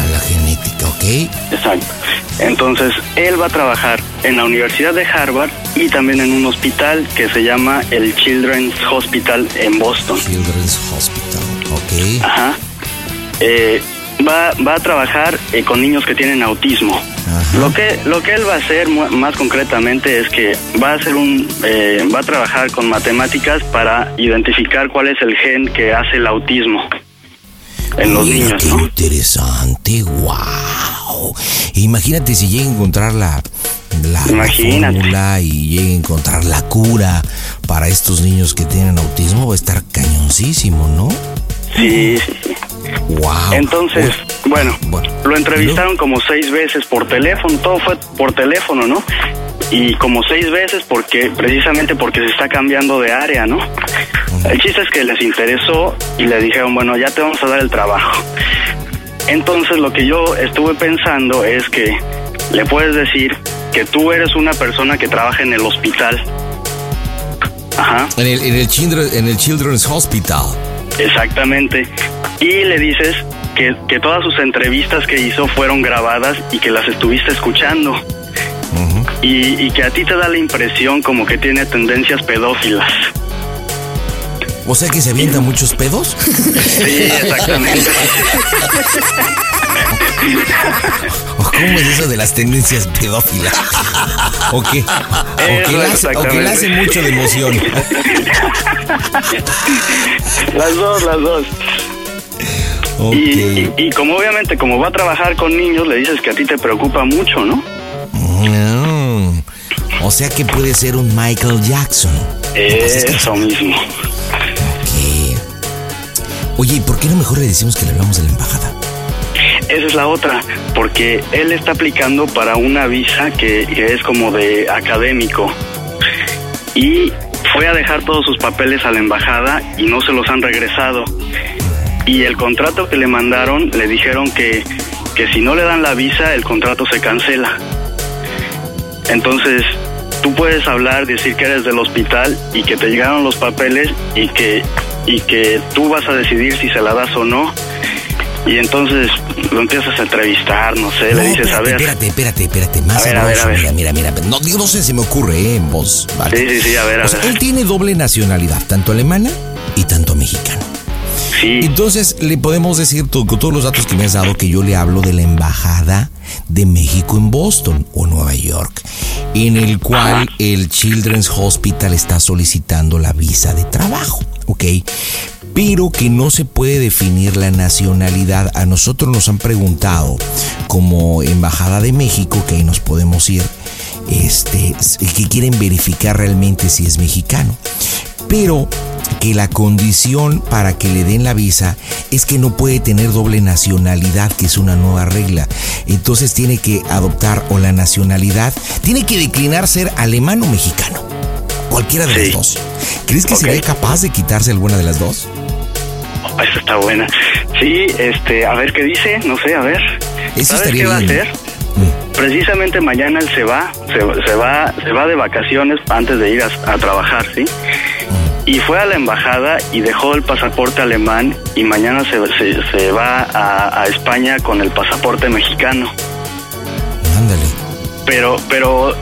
S2: a la genética, ¿ok?
S12: Exacto. Entonces, él va a trabajar en la Universidad de Harvard y también en un hospital que se llama el Children's Hospital en Boston.
S2: Children's Hospital, ¿ok?
S12: Ajá. Eh, va, va a trabajar eh, con niños que tienen autismo. Lo que lo que él va a hacer más concretamente es que va a hacer un eh, va a trabajar con matemáticas para identificar cuál es el gen que hace el autismo en los niños,
S2: qué
S12: ¿no?
S2: interesante, wow. Imagínate si llega a encontrar la, la, fórmula y llega a encontrar la cura para estos niños que tienen autismo, va a estar cañoncísimo, ¿no?
S12: Sí, sí, sí.
S2: Wow.
S12: Entonces, bueno, lo entrevistaron como seis veces por teléfono, todo fue por teléfono, ¿no? Y como seis veces porque precisamente porque se está cambiando de área, ¿no? El chiste es que les interesó y le dijeron, bueno, ya te vamos a dar el trabajo. Entonces lo que yo estuve pensando es que le puedes decir que tú eres una persona que trabaja en el hospital. Ajá.
S2: En el, en el, children- en el Children's Hospital.
S12: Exactamente. Y le dices que, que todas sus entrevistas que hizo fueron grabadas y que las estuviste escuchando. Y, y que a ti te da la impresión como que tiene tendencias pedófilas.
S2: O sea que se avienta muchos pedos.
S12: Sí, exactamente.
S2: ¿O ¿Cómo es eso de las tendencias pedófilas? ¿O qué? ¿O que, le hace, o que le hace mucho de emoción?
S12: las dos, las dos. Y, y- y como obviamente, como va a trabajar con niños, le dices que a ti te preocupa mucho, ¿no?
S2: Mm. O sea que puede ser un Michael Jackson.
S12: Eso mismo.
S2: Oye, ¿y por qué no mejor le decimos que le hablamos de la embajada?
S12: Esa es la otra, porque él está aplicando para una visa que, que es como de académico. Y fue a dejar todos sus papeles a la embajada y no se los han regresado. Y el contrato que le mandaron le dijeron que, que si no le dan la visa el contrato se cancela. Entonces, tú puedes hablar, decir que eres del hospital y que te llegaron los papeles y que, y que tú vas a decidir si se la das o no. Y entonces lo empiezas a entrevistar, no sé, le dices, a ver.
S2: Espérate, espérate, espérate, más
S12: A ver, a ver, a ver.
S2: Mira, mira, mira. No, digo, no sé si me ocurre, ¿eh? En voz. ¿vale?
S12: Sí, sí, sí, a ver, a
S2: O sea,
S12: ver.
S2: él tiene doble nacionalidad, tanto alemana y tanto mexicana.
S12: Sí.
S2: Entonces, le podemos decir con todos los datos que me has dado que yo le hablo de la embajada de México en Boston o Nueva York, en el cual el Children's Hospital está solicitando la visa de trabajo, ¿ok? Pero que no se puede definir la nacionalidad. A nosotros nos han preguntado, como Embajada de México, que ahí nos podemos ir, este, que quieren verificar realmente si es mexicano. Pero que la condición para que le den la visa es que no puede tener doble nacionalidad, que es una nueva regla. Entonces tiene que adoptar o la nacionalidad, tiene que declinar ser alemán o mexicano. Cualquiera de las dos. ¿Crees que sería capaz de quitarse alguna de las dos?
S12: Oh, esa está buena. Sí, este, a ver qué dice, no sé, a ver.
S2: Eso
S12: ¿Sabes qué va a hacer? Precisamente mañana él se va, se, se va, se va de vacaciones antes de ir a, a trabajar, ¿sí? Y fue a la embajada y dejó el pasaporte alemán y mañana se, se, se va a, a España con el pasaporte mexicano.
S2: Ándale.
S12: Pero, pero,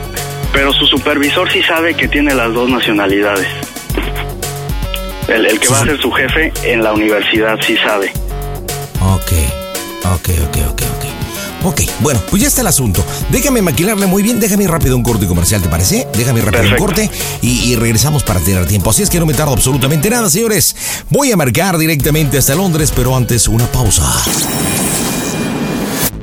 S12: pero su supervisor sí sabe que tiene las dos nacionalidades. El, el que va a ser su jefe en la universidad sí sabe.
S2: Ok, ok, ok, ok, ok. Bueno, pues ya está el asunto. Déjame maquilarle muy bien, déjame ir rápido un corte comercial, ¿te parece? Déjame ir rápido a un corte y, y regresamos para tener tiempo. Así es que no me tardo absolutamente nada, señores. Voy a marcar directamente hasta Londres, pero antes una pausa.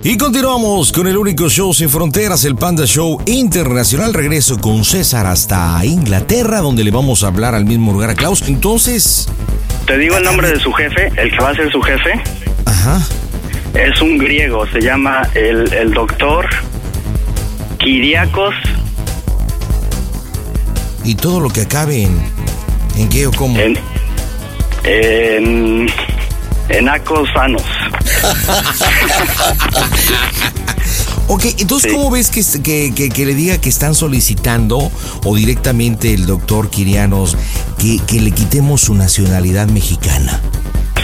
S2: Y continuamos con el único show sin fronteras, el Panda Show Internacional. Regreso con César hasta Inglaterra, donde le vamos a hablar al mismo lugar a Klaus. Entonces,
S12: Te digo el nombre de su jefe, el que va a ser su jefe.
S2: Ajá.
S12: Es un griego, se llama el, el doctor Kiriakos
S2: y todo lo que acabe en. ¿En qué o cómo?
S12: en, en, en Acos Sanos.
S2: Ok, entonces, ¿cómo ves que, que, que- que le diga que están solicitando o directamente el doctor Kirianos que, que le quitemos su nacionalidad mexicana?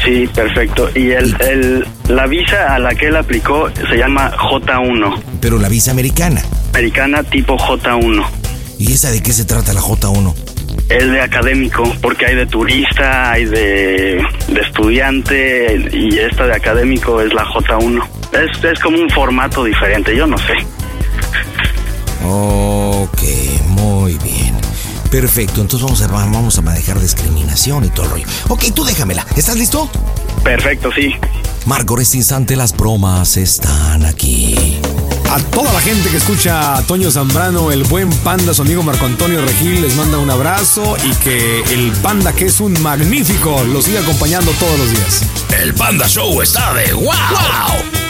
S12: Sí, perfecto. Y el, el, la visa a la que él aplicó se llama J1,
S2: Pero la visa americana.
S12: americana tipo J1.
S2: ¿Y esa de qué se trata la J1?
S12: Es de académico, porque hay de turista, hay de, de estudiante, y esta de académico es la J1. Es, es como un formato diferente, yo no sé.
S2: Ok, muy bien. Perfecto, entonces vamos a, vamos a manejar discriminación y todo el rollo. Ok, tú déjamela. ¿Estás listo?
S12: Perfecto, sí.
S2: Marco, en este instante las bromas están aquí.
S13: A toda la gente que escucha a Toño Zambrano, el buen panda, su amigo Marco Antonio Regil, les manda un abrazo y que el panda, que es un magnífico, los siga acompañando todos los días.
S14: El Panda Show está de wow.
S15: Hello.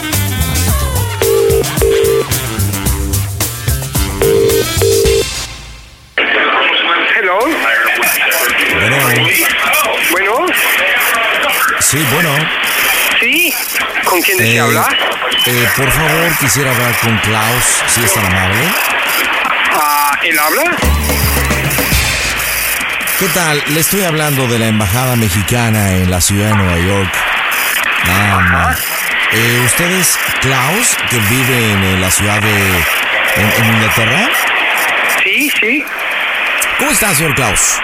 S15: Bueno.
S2: Sí, bueno.
S15: Sí. ¿Con quién desea
S2: Eh,
S15: hablar?
S2: eh, por favor, quisiera hablar con Klaus, si es tan amable.
S15: Ah, ¿él habla?
S2: ¿Qué tal? Le estoy hablando de la Embajada Mexicana en la ciudad de Nueva York. Ah, eh, ¿Usted es Klaus, que vive en, la ciudad de... en, en Inglaterra?
S15: Sí, sí.
S2: ¿Cómo está, señor Klaus?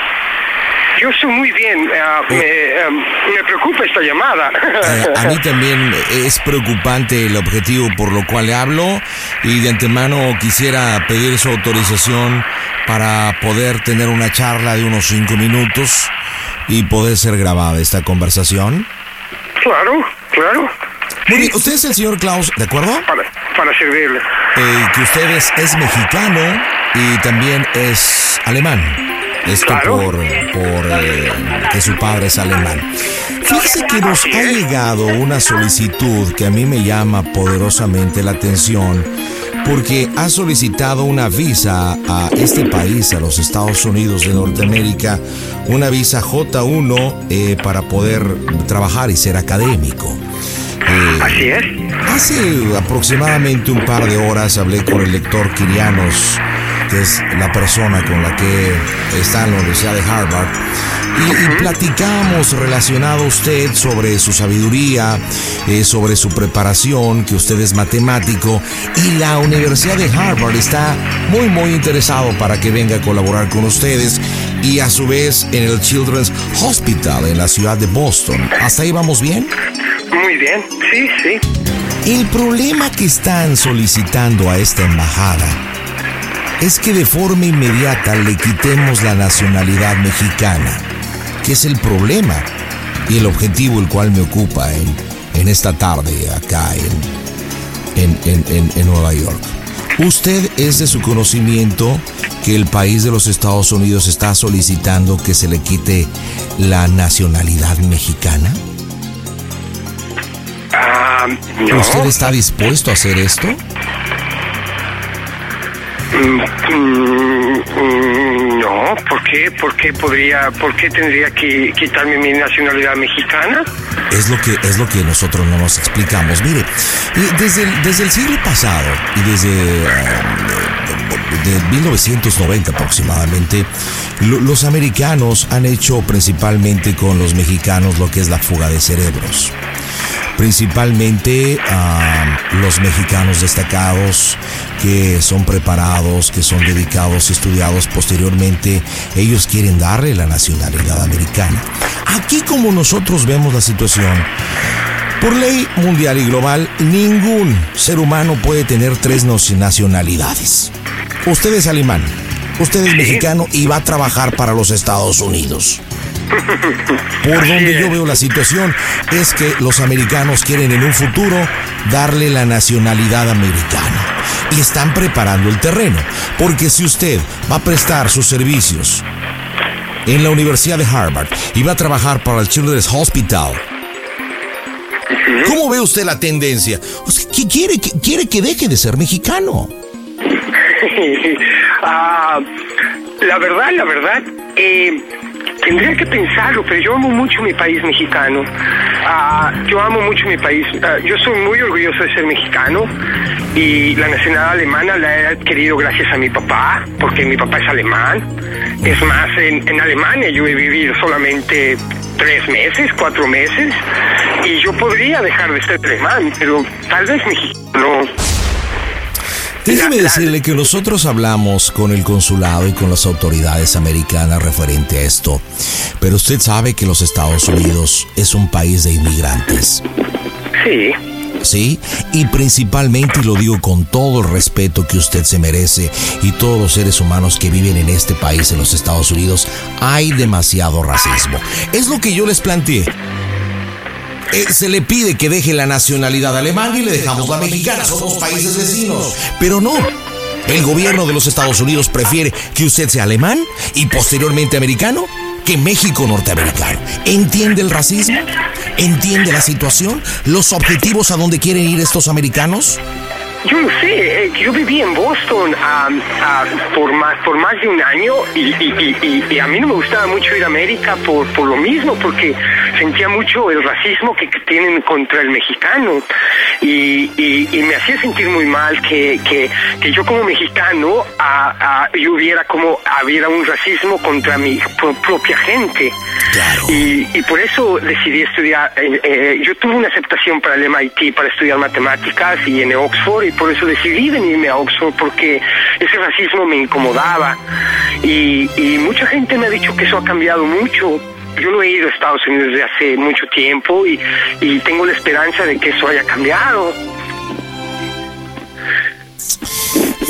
S15: Yo estoy muy bien. Ah, me, em, me preocupa esta llamada.
S2: Eh, a mí también es preocupante el objetivo por lo cual le hablo y de antemano quisiera pedir su autorización para poder tener una charla de unos cinco minutos y poder ser grabada esta conversación.
S15: Claro, claro.
S2: Muy bien, usted es el señor Klaus, ¿de acuerdo?
S15: Para, para servirle.
S2: Eh, que usted es, es mexicano y también es alemán. Esto por, por eh, que su padre es alemán. Fíjese que nos ha llegado una solicitud que a mí me llama poderosamente la atención porque ha solicitado una visa a este país, a los Estados Unidos de Norteamérica, una visa J1 eh, para poder trabajar y ser académico. Eh,
S15: Así es.
S2: Hace aproximadamente un par de horas hablé con el lector Kirianos, que es la persona con la que está en la Universidad de Harvard, y, y platicamos relacionado a usted sobre su sabiduría, eh, sobre su preparación, que usted es matemático, y la Universidad de Harvard está muy, muy interesado para que venga a colaborar con ustedes, y a su vez en el Children's Hospital en la ciudad de Boston. ¿Hasta ahí vamos bien?
S15: Muy bien, sí, sí.
S2: El problema que están solicitando a esta embajada es que de forma inmediata le quitemos la nacionalidad mexicana, que es el problema y el objetivo el cual me ocupa en, en esta tarde acá en, en, en, Nueva York. ¿Usted es de su conocimiento que el país de los Estados Unidos está solicitando que se le quite la nacionalidad mexicana?
S15: Ah, no.
S2: ¿Usted está dispuesto a hacer esto?
S15: Mm, mm, No, ¿por qué? ¿Por qué podría, por qué tendría que quitarme mi nacionalidad mexicana?
S2: Es lo que es lo que nosotros no nos explicamos. Mire, desde el, desde el siglo pasado y desde eh, de, de 1990 aproximadamente, lo- los americanos han hecho principalmente con los mexicanos lo que es la fuga de cerebros. Principalmente ah, los mexicanos destacados que son preparados, que son dedicados y estudiados posteriormente, ellos quieren darle la nacionalidad americana. Aquí como nosotros vemos la situación, por ley mundial y global, ningún ser humano puede tener tres naci- nacionalidades. Usted es alemán, usted es mexicano y va a trabajar para los Estados Unidos. Por donde yo veo la situación es que los americanos quieren en un futuro darle la nacionalidad americana. Y están preparando el terreno. Porque si usted va a prestar sus servicios en la Universidad de Harvard y va a trabajar para el Children's Hospital, ¿cómo ve usted la tendencia? ¿qué quiere, que- quiere que deje de ser mexicano?
S15: Ah, la verdad, la verdad, eh, tendría que pensarlo, pero yo amo mucho mi país mexicano. Ah, yo amo mucho mi país. Ah, yo soy muy orgulloso de ser mexicano y la nacionalidad alemana la he adquirido gracias a mi papá, porque mi papá es alemán. Es más, en, en Alemania yo he vivido solamente tres meses, cuatro meses, y yo podría dejar de ser alemán, pero tal vez mexicano.
S2: Déjeme decirle que nosotros hablamos con el consulado y con las autoridades americanas referente a esto, pero usted sabe que los Estados Unidos es un país de inmigrantes.
S15: Sí.
S2: ¿Sí? Y principalmente, y lo digo con todo el respeto que usted se merece y todos los seres humanos que viven en este país, en los Estados Unidos, hay demasiado racismo. Es lo que yo les planteé. Eh, se le pide que deje la nacionalidad alemana y le dejamos la mexicana. Somos países vecinos. Pero no. El gobierno de los Estados Unidos prefiere que usted sea alemán y posteriormente americano que México norteamericano. ¿Entiende el racismo? ¿Entiende la situación? ¿Los objetivos a donde quieren ir estos americanos?
S15: Yo lo sé, eh, yo viví en Boston ah, por, más, por más de un año y, y- y- y- y a mí no me gustaba mucho ir a América por, por lo mismo, porque sentía mucho el racismo que, que tienen contra el mexicano y, y- y me hacía sentir muy mal que, que, que yo como mexicano ah, ah, yo hubiera como hubiera un racismo contra mi pro- propia gente. Y, y por eso decidí estudiar, eh, eh, yo tuve una aceptación para el MIT para estudiar matemáticas y en Oxford y por eso decidí venirme a Oxford porque ese racismo me incomodaba y, mucha gente me ha dicho que eso ha cambiado mucho. Yo no he ido a Estados Unidos desde hace mucho tiempo y tengo la esperanza de que eso haya cambiado.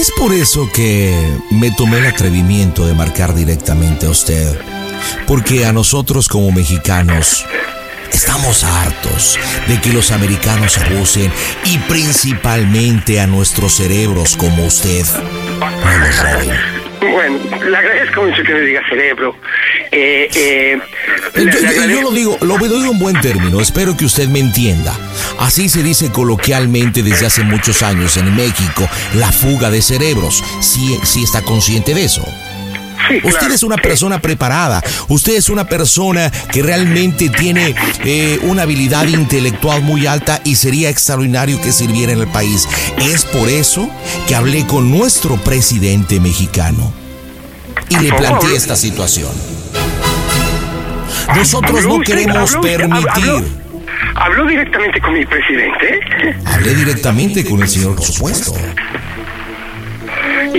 S2: Es por eso que me tomé el atrevimiento de marcar directamente a usted. Porque a nosotros como mexicanos estamos hartos de que los americanos abusen y principalmente a nuestros cerebros como usted no.
S15: Bueno, le agradezco mucho que me diga cerebro. Eh, eh, le-
S2: Yo,
S15: le
S2: lo digo, lo digo en buen término, espero que usted me entienda. Así se dice coloquialmente desde hace muchos años en México, la fuga de cerebros. Sí, sí está consciente de eso. Usted es una persona preparada, usted es una persona que realmente tiene eh, una habilidad intelectual muy alta y sería extraordinario que sirviera en el país. Es por eso que hablé con nuestro presidente mexicano y le planteé esta situación. Nosotros
S15: ¿Habló
S2: no queremos permitir.
S15: ¿Habló? ¿Habló directamente con mi presidente?
S2: Hablé directamente con el señor, por supuesto.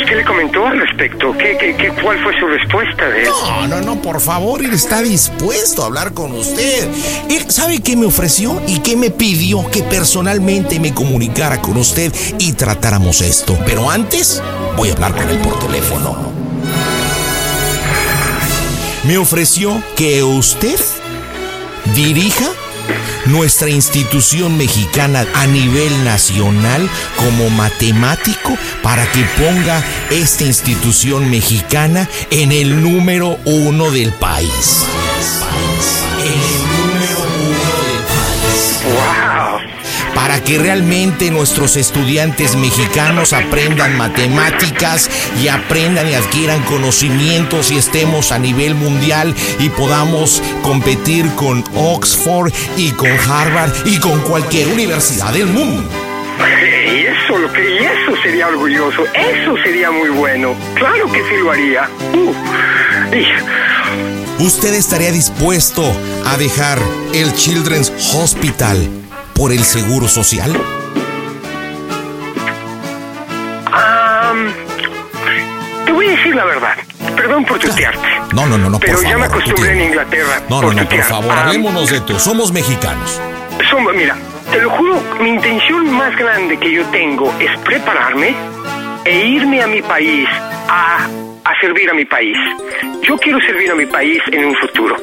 S15: ¿Y qué le comentó al respecto? ¿Qué, qué, qué, ¿Cuál fue su respuesta de él?
S2: No, no, no, por favor, él está dispuesto a hablar con usted. Él sabe qué me ofreció y qué me pidió que personalmente me comunicara con usted y tratáramos esto. Pero antes, voy a hablar con él por teléfono. Me ofreció que usted dirija nuestra institución mexicana a nivel nacional como matemático para que ponga esta institución mexicana en el número uno del país. En el número Para que realmente nuestros estudiantes mexicanos aprendan matemáticas y aprendan y adquieran conocimientos y estemos a nivel mundial y podamos competir con Oxford y con Harvard y con cualquier universidad del mundo.
S15: Y eso, lo que, y eso sería orgulloso, eso sería muy bueno. Claro que sí lo haría. Uh, y-
S2: ¿Usted estaría dispuesto a dejar el Children's Hospital por el Seguro Social?
S15: Am, te voy a decir la verdad. Perdón por tutearte.
S2: No, no, no, no, por
S15: Pero ya me
S2: favor,
S15: acostumbré en. Inglaterra.
S2: No, no, no, por
S15: tutear.
S2: favor,
S15: Am,
S2: hablémonos de tú. Somos mexicanos.
S15: Somos- mira, te lo juro, mi intención más grande que yo tengo es prepararme e irme a mi país a, a servir a mi país. Yo quiero servir a mi país en un futuro.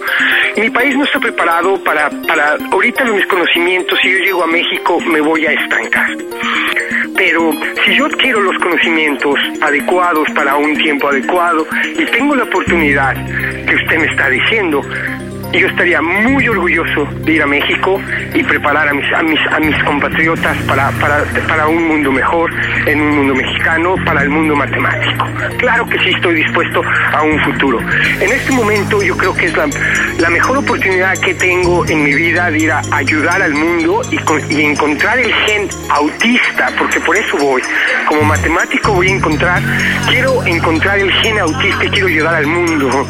S15: Mi país no está preparado para, para ahorita mis conocimientos, si yo llego a México me voy a estancar. Pero si yo adquiero los conocimientos adecuados para un tiempo adecuado y tengo la oportunidad que usted me está diciendo, yo estaría muy orgulloso de ir a México y preparar a mis, a mis, a mis compatriotas para, para, para un mundo mejor, en un mundo mexicano, para el mundo matemático. Claro que sí estoy dispuesto a un futuro. En este momento yo creo que es la, la mejor oportunidad que tengo en mi vida de ir a ayudar al mundo y, con- y encontrar el gen autista, porque por eso voy. Como matemático voy a encontrar, quiero encontrar el gen autista y quiero ayudar al mundo.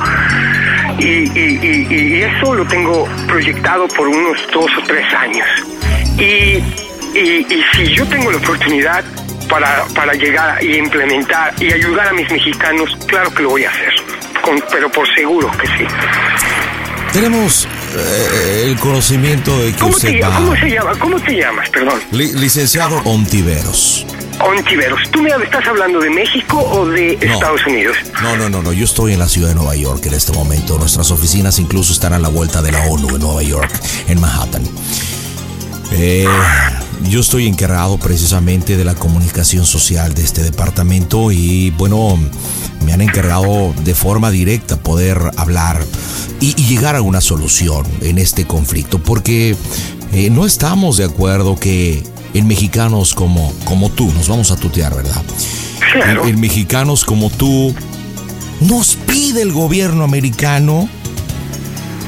S15: Y, y- y- y eso lo tengo proyectado por unos dos o tres años. Y, y- y si yo tengo la oportunidad para, para llegar y implementar y ayudar a mis mexicanos, claro que lo voy a hacer. Con- pero por seguro que sí.
S2: Tenemos eh, el conocimiento de que
S15: ¿Cómo,
S2: usted
S15: te,
S2: va...
S15: ¿Cómo se llama? ¿Cómo te llamas? Perdón.
S2: Li- licenciado Ontiveros.
S15: Ontiveros. ¿Tú me estás hablando de México o de
S2: No.
S15: Estados Unidos?
S2: No, no, no, no. Yo estoy en la ciudad de Nueva York en este momento. Nuestras oficinas incluso están a la vuelta de la ONU en Nueva York, en Manhattan. Eh, yo estoy encargado precisamente de la comunicación social de este departamento y bueno, me han encargado de forma directa poder hablar y, y llegar a una solución en este conflicto porque eh, no estamos de acuerdo que en mexicanos como, como tú, nos vamos a tutear, ¿verdad? En, en mexicanos como tú, nos pide el gobierno americano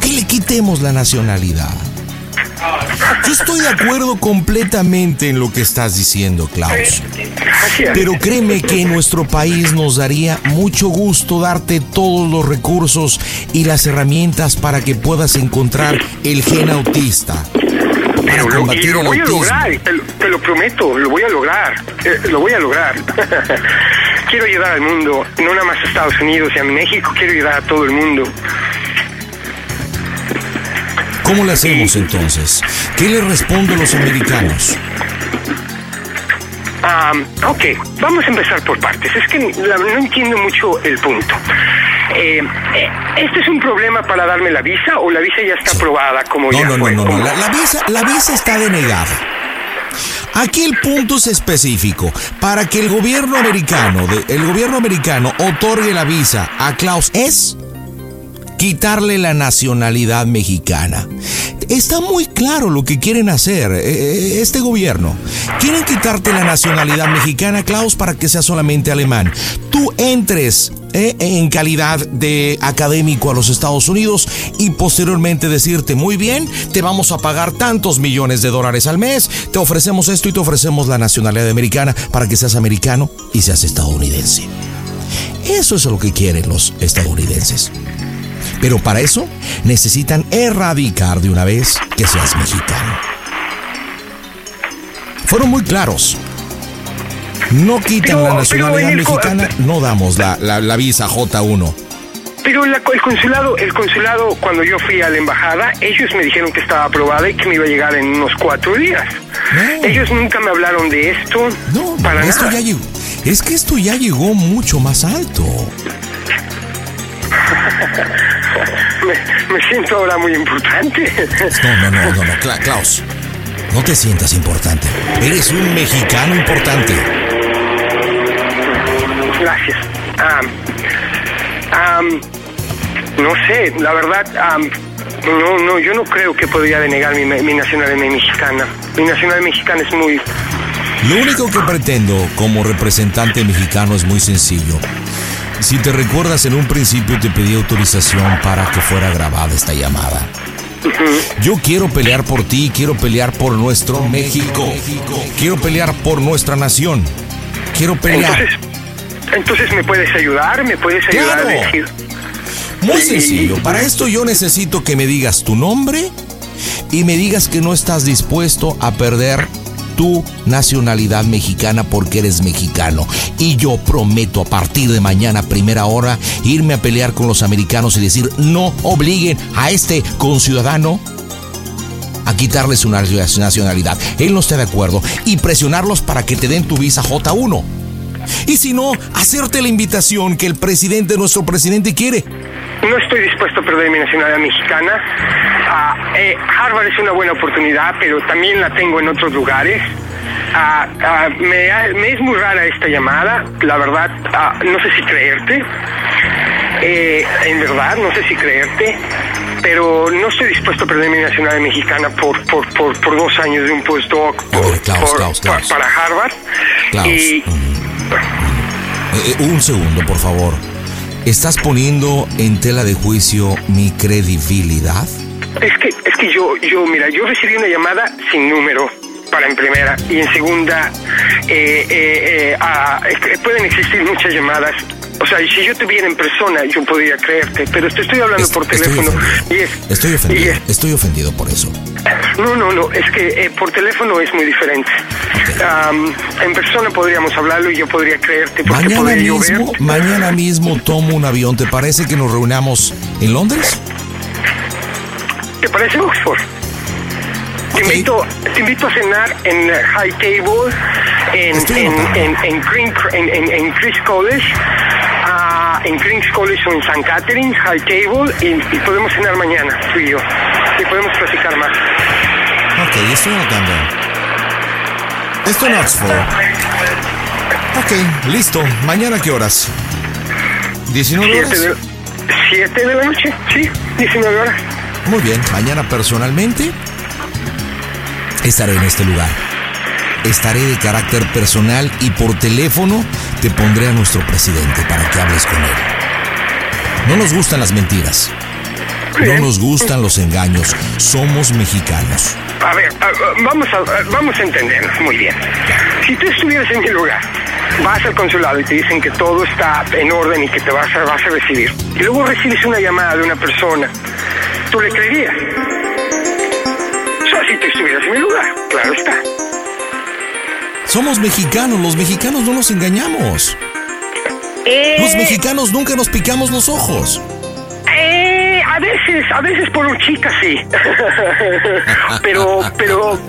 S2: que le quitemos la nacionalidad. Yo estoy de acuerdo completamente en lo que estás diciendo, Klaus. Pero créeme que en nuestro país nos daría mucho gusto darte todos los recursos y las herramientas para que puedas encontrar el gen autista. Para
S15: Pero lo, y
S2: combatir
S15: lo
S2: el
S15: voy a lograr, te, lo- te lo prometo, lo voy a lograr, eh, lo voy a lograr. quiero ayudar al mundo, no nada más a Estados Unidos y a México, quiero ayudar a todo el mundo.
S2: ¿Cómo le hacemos entonces? ¿Qué le responden los americanos?
S15: Ah, ok, vamos a empezar por partes. Es que la- no entiendo mucho el punto. Eh, eh, ¿Este es un problema para darme la visa o la visa ya está aprobada como
S2: No,
S15: ya
S2: no, no,
S15: fue?
S2: no, no. La, la visa, la visa está denegada. Aquí el punto es específico. Para que el gobierno americano, de- el gobierno americano otorgue la visa a Klaus es quitarle la nacionalidad mexicana. Está muy claro lo que quieren hacer eh, eh, este gobierno. Quieren quitarte la nacionalidad mexicana, Klaus, para que sea solamente alemán. Tú entres eh, en calidad de académico a los Estados Unidos y posteriormente decirte, muy bien, te vamos a pagar tantos millones de dólares al mes, te ofrecemos esto y te ofrecemos la nacionalidad americana para que seas americano y seas estadounidense. Eso es lo que quieren los estadounidenses. Pero para eso necesitan erradicar de una vez que seas mexicano. Fueron muy claros. No quitan
S15: Pero-
S2: la nacionalidad
S15: el
S2: mexicana, no damos la, la- la visa J1.
S15: Pero la- el consulado, el consulado, cuando yo fui a la embajada, ellos me dijeron que estaba aprobada y que me iba a llegar en unos cuatro días. Ellos nunca me hablaron de esto.
S2: No,
S15: para
S2: esto
S15: nada.
S2: ya llegó. Es que esto ya llegó mucho más alto.
S15: me, me siento ahora muy importante.
S2: No, no, no, no, no, Cla- Klaus. No te sientas importante. Eres un mexicano importante.
S15: Gracias. No sé, la verdad, am, no, no, yo no creo que podría denegar mi, mi nacionalidad mexicana. Mi nacionalidad mexicana es muy...
S2: Lo único que pretendo como representante mexicano es muy sencillo. Si te recuerdas, en un principio te pedí autorización para que fuera grabada esta llamada. Yo quiero pelear por ti, quiero pelear por nuestro México. Quiero pelear por nuestra nación. Quiero pelear.
S15: Entonces, entonces me puedes ayudar, me puedes ayudar
S2: Claro.
S15: a.
S2: Muy sencillo. Para esto yo necesito que me digas tu nombre y me digas que no estás dispuesto a perder tu nacionalidad mexicana porque eres mexicano. Y yo prometo a partir de mañana, primera hora, irme a pelear con los americanos y decir no obliguen a este conciudadano a quitarle su nacionalidad. Él no está de acuerdo y presionarlos para que te den tu visa J1. Y si no, hacerte la invitación que el presidente, nuestro presidente, quiere.
S15: No estoy dispuesto a perder mi nacionalidad mexicana. Ah, eh, Harvard es una buena oportunidad, pero también la tengo en otros lugares. Ah, ah, me, es muy rara esta llamada, la verdad, no sé si creerte. Eh, en verdad, no sé si creerte. Pero no estoy dispuesto a perder mi nacionalidad mexicana por, por, por, por dos años de un postdoc por-
S2: Klaus,
S15: por-
S2: Klaus,
S15: pa-
S2: Klaus.
S15: para Harvard. Y
S2: Eh, un segundo, por favor. ¿Estás poniendo en tela de juicio mi credibilidad?
S15: Es que, es que yo, yo, mira, yo recibí una llamada sin número para en primera y en segunda eh, eh, eh, ah, pueden existir muchas llamadas. O sea, si yo te viera en persona, yo podría creerte, pero te estoy hablando por
S2: estoy
S15: teléfono y es,
S2: Estoy
S15: y
S2: ofendido.
S15: es-
S2: Estoy ofendido por eso.
S15: no, no, no, es que eh, por teléfono es muy diferente. Am, en persona podríamos hablarlo y yo podría creerte porque
S2: Mañana mismo,
S15: ver.
S2: mañana mismo tomo un avión. ¿Te parece que nos reunamos en Londres?
S15: ¿Te parece Oxford? Te, invito, te invito a cenar en High Table, en, en, en, en, Green- en, en- en Chris College, ah, en King's College o en St. Catherine, High Table, y, y podemos cenar mañana, tú y yo. Y podemos platicar más.
S2: Ok, estoy anotando. Esto en Oxford. Ok, listo. ¿Mañana qué horas? ¿19 horas?
S15: Siete de, siete de la noche, sí, 19 horas.
S2: Muy bien, mañana personalmente estaré en este lugar. Estaré de carácter personal y por teléfono te pondré a nuestro presidente para que hables con él. No nos gustan las mentiras. No nos gustan los engaños. Somos mexicanos.
S15: A ver, vamos a, a- vamos a entendernos muy bien. Si tú estuvieras en mi lugar, vas al consulado y te dicen que todo está en orden y que te vas a, vas a recibir, y luego recibes una llamada de una persona, ¿tú le creerías? Si tú estuvieras en mi lugar, claro está.
S2: Somos mexicanos. Los mexicanos no nos engañamos. Los mexicanos nunca nos picamos los ojos.
S15: Eh, a veces, a veces por un chica sí. pero, pero,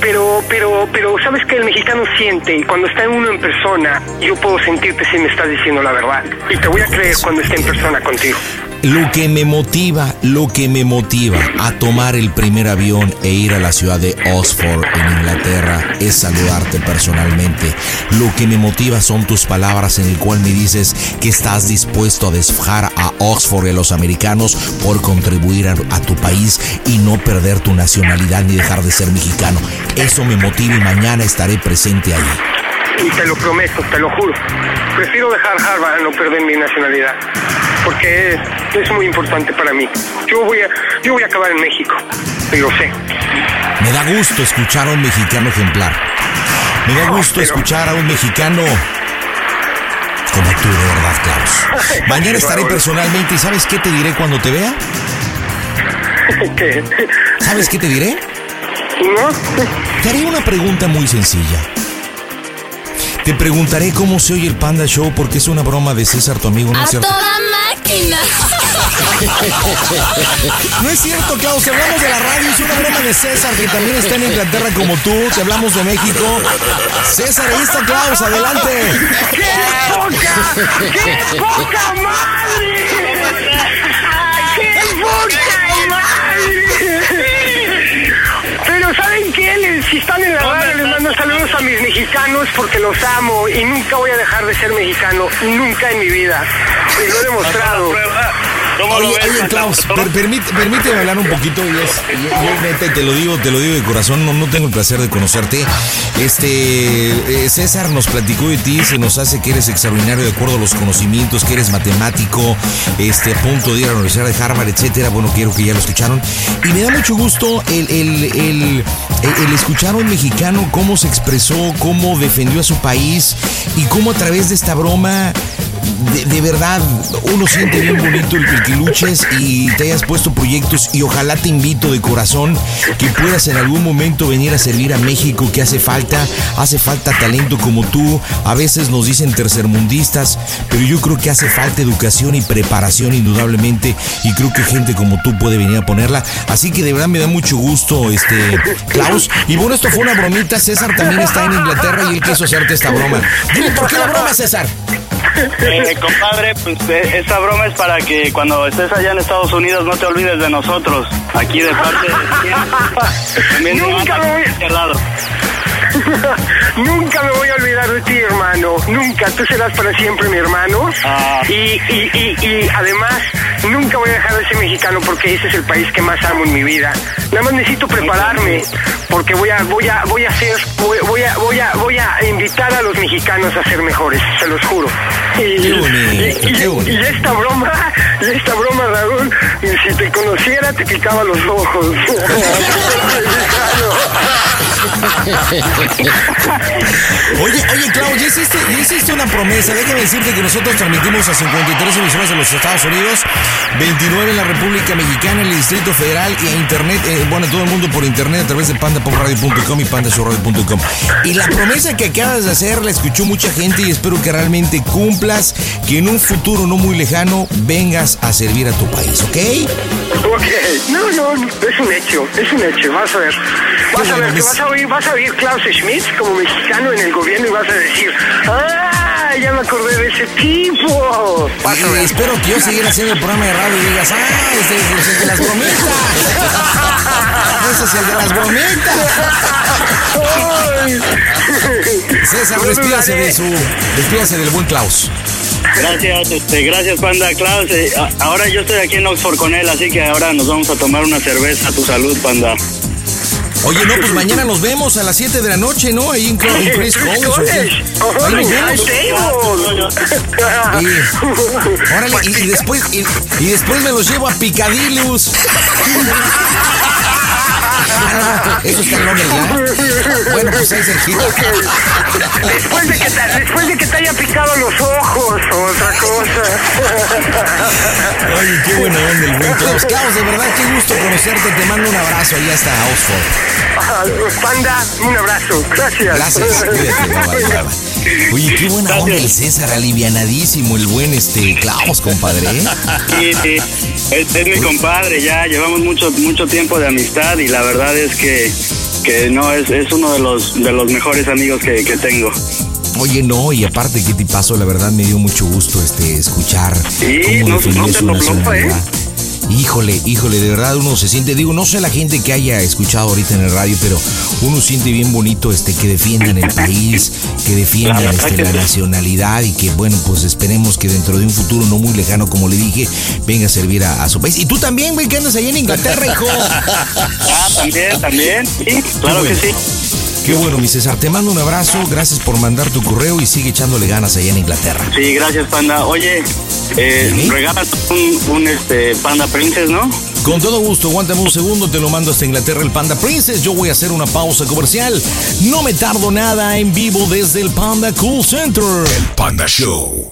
S15: pero, pero, pero, ¿sabes que el mexicano siente? Y cuando está uno en persona, yo puedo sentirte si me estás diciendo la verdad. Y te voy a creer cuando esté en persona contigo.
S2: Lo que me motiva, lo que me motiva a tomar el primer avión e ir a la ciudad de Oxford, en Inglaterra, es saludarte personalmente. Lo que me motiva son tus palabras en el cual me dices que estás dispuesto a desfajar a Oxford y a los americanos por contribuir a, tu país y no perder tu nacionalidad ni dejar de ser mexicano. Eso me motiva y mañana estaré presente ahí.
S15: Y te lo prometo, te lo juro. Prefiero dejar Harvard a no perder mi nacionalidad. Porque es, muy importante para mí. Yo voy, a, yo voy a acabar en México. Y lo sé.
S2: Me da gusto escuchar a un mexicano ejemplar. Me da gusto escuchar a un mexicano como tú, de verdad, Klaus. Mañana estaré personalmente y ¿sabes qué te diré cuando te vea?
S15: ¿Qué?
S2: ¿Sabes qué te diré?
S15: ¿No?
S2: Te haré una pregunta muy sencilla. Te preguntaré cómo se oye el Panda Show porque es una broma de César, tu amigo, ¿no
S11: ¡A
S2: es cierto?
S11: toda máquina!
S2: No es cierto, Klaus, hablamos de la radio, es una broma de César que también está en Inglaterra como tú, te hablamos de México. César, ahí está Klaus, adelante.
S15: ¡Qué poca! ¡Qué poca madre! ¡Qué poca madre! Pero ¿saben qué? Si están en la radio les mando saludos a mis mexicanos porque los amo y nunca voy a dejar de ser mexicano, nunca en mi vida. Y lo he demostrado.
S2: Oye, oye, Klaus, per- permite- permíteme hablar un poquito. y es- yo, yo, neta, te lo digo, te lo digo de corazón, no, no tengo el placer de conocerte. Este, eh, César nos platicó de ti, se nos hace que eres extraordinario de acuerdo a los conocimientos, que eres matemático, este, a punto de ir a la Universidad de Harvard, etcétera. Bueno, quiero que ya lo escucharon. Y me da mucho gusto el, el, el, el- el escuchar a un mexicano cómo se expresó, cómo defendió a su país y cómo a través de esta broma de, verdad, uno siente bien bonito el, el que luches y te hayas puesto proyectos y ojalá te invito de corazón que puedas en algún momento venir a servir a México que hace falta, hace falta talento como tú, a veces nos dicen tercermundistas, pero yo creo que hace falta educación y preparación indudablemente y creo que gente como tú puede venir a ponerla, así que de verdad me da mucho gusto este Klaus y bueno esto fue una bromita, César también está en Inglaterra y él quiso hacerte esta broma. Dime por qué la broma César.
S12: Eh, compadre, pues eh, esta broma es para que cuando estés allá en Estados Unidos no te olvides de nosotros. Aquí de parte de También
S15: Nunca voy. Nunca me voy a olvidar de ti, hermano. Nunca. Tú serás para siempre mi hermano. Y, y, y, y además, nunca voy a dejar de ser mexicano porque ese es el país que más amo en mi vida. Nada más necesito prepararme porque voy a, voy a, voy a hacer, voy, voy a, voy a, voy a invitar a los mexicanos a ser mejores, se los juro. Y,
S2: Qué bonito,
S15: y-
S2: qué
S15: y-
S2: bonito.
S15: y esta broma, y esta broma, Raúl, si te conociera te picaba los ojos.
S2: Oye, oye, Klaus, ya hiciste, ya hiciste una promesa. Déjame decirte que nosotros transmitimos a 53 emisoras de los Estados Unidos, 29 en la República Mexicana, en el Distrito Federal y a Internet, eh, bueno, todo el mundo por Internet a través de pandapopradio.com y pandashowradio.com. Y la promesa que acabas de hacer la escuchó mucha gente y espero que realmente cumplas, que en un futuro no muy lejano vengas a servir a tu país, ¿ok?
S15: Ok, no, no, es un hecho, es un hecho, vas a ver. Vas a ver, que vas a vas a oír Klaus Schmidt como mexicano en el gobierno y vas a decir, ¡ah! Ya me acordé de ese tipo.
S2: Y espero que yo siguiera haciendo el programa de radio y digas, ¡ah! Este es el de las bromitas. Ese es el de las bromitas. César, despídase de su. Despídase del buen Klaus.
S12: Gracias, este, gracias Panda Klaus. Eh, ahora yo estoy aquí en Oxford con él, así que ahora nos vamos a tomar una cerveza a tu salud, Panda.
S2: Oye, no, pues mañana nos vemos a las 7 de la noche, ¿no? Ahí en, Chris. Órale, y, después, y, y después me los llevo a Picadillos. Ah, Eso está en Londres, ¿ya? Bueno, pues ahí cerquita.
S15: Después de, que te, después de que te haya picado los ojos o otra cosa.
S2: Oye, qué buena onda el buen Klaus. Klaus, de verdad, qué gusto conocerte. Te mando un abrazo ahí hasta Oxford.
S15: Ah, Panda, un abrazo. Gracias.
S2: Gracias, cuídate, bye, bye, bye, bye. Oye, qué buena onda el César, alivianadísimo, el buen este Klaus, compadre. ¿eh?
S12: Sí, sí, es, es mi compadre, ya llevamos mucho mucho tiempo de amistad y la verdad es que, que no, es, es uno de los, de los mejores amigos que, que tengo.
S2: Oye, no, y aparte, ¿qué te pasó? La verdad me dio mucho gusto este escuchar
S12: Sí,
S2: cómo
S12: no- no te lo. ¿eh?
S2: Híjole, híjole, de verdad uno se siente, digo, no sé la gente que haya escuchado ahorita en el radio, pero uno siente bien bonito este que defiendan el país, que defiendan
S12: La
S2: este, la nacionalidad y que bueno, pues esperemos que dentro de un futuro no muy lejano, como le dije, venga a servir a, a su país. Y tú también, güey, que andas allá en Inglaterra, hijo.
S12: Ah, también, también. Sí, claro que sí.
S2: Qué bueno, mi César, te mando un abrazo, gracias por mandar tu correo y sigue echándole ganas allá en Inglaterra.
S12: Sí, gracias, Panda. Oye, eh, regalas un, un este, Panda Princess, ¿no?
S2: Con todo gusto, aguántame un segundo, te lo mando hasta Inglaterra el Panda Princess. Yo voy a hacer una pausa comercial. No me tardo nada en vivo desde el Panda Cool Center.
S14: Panda Show.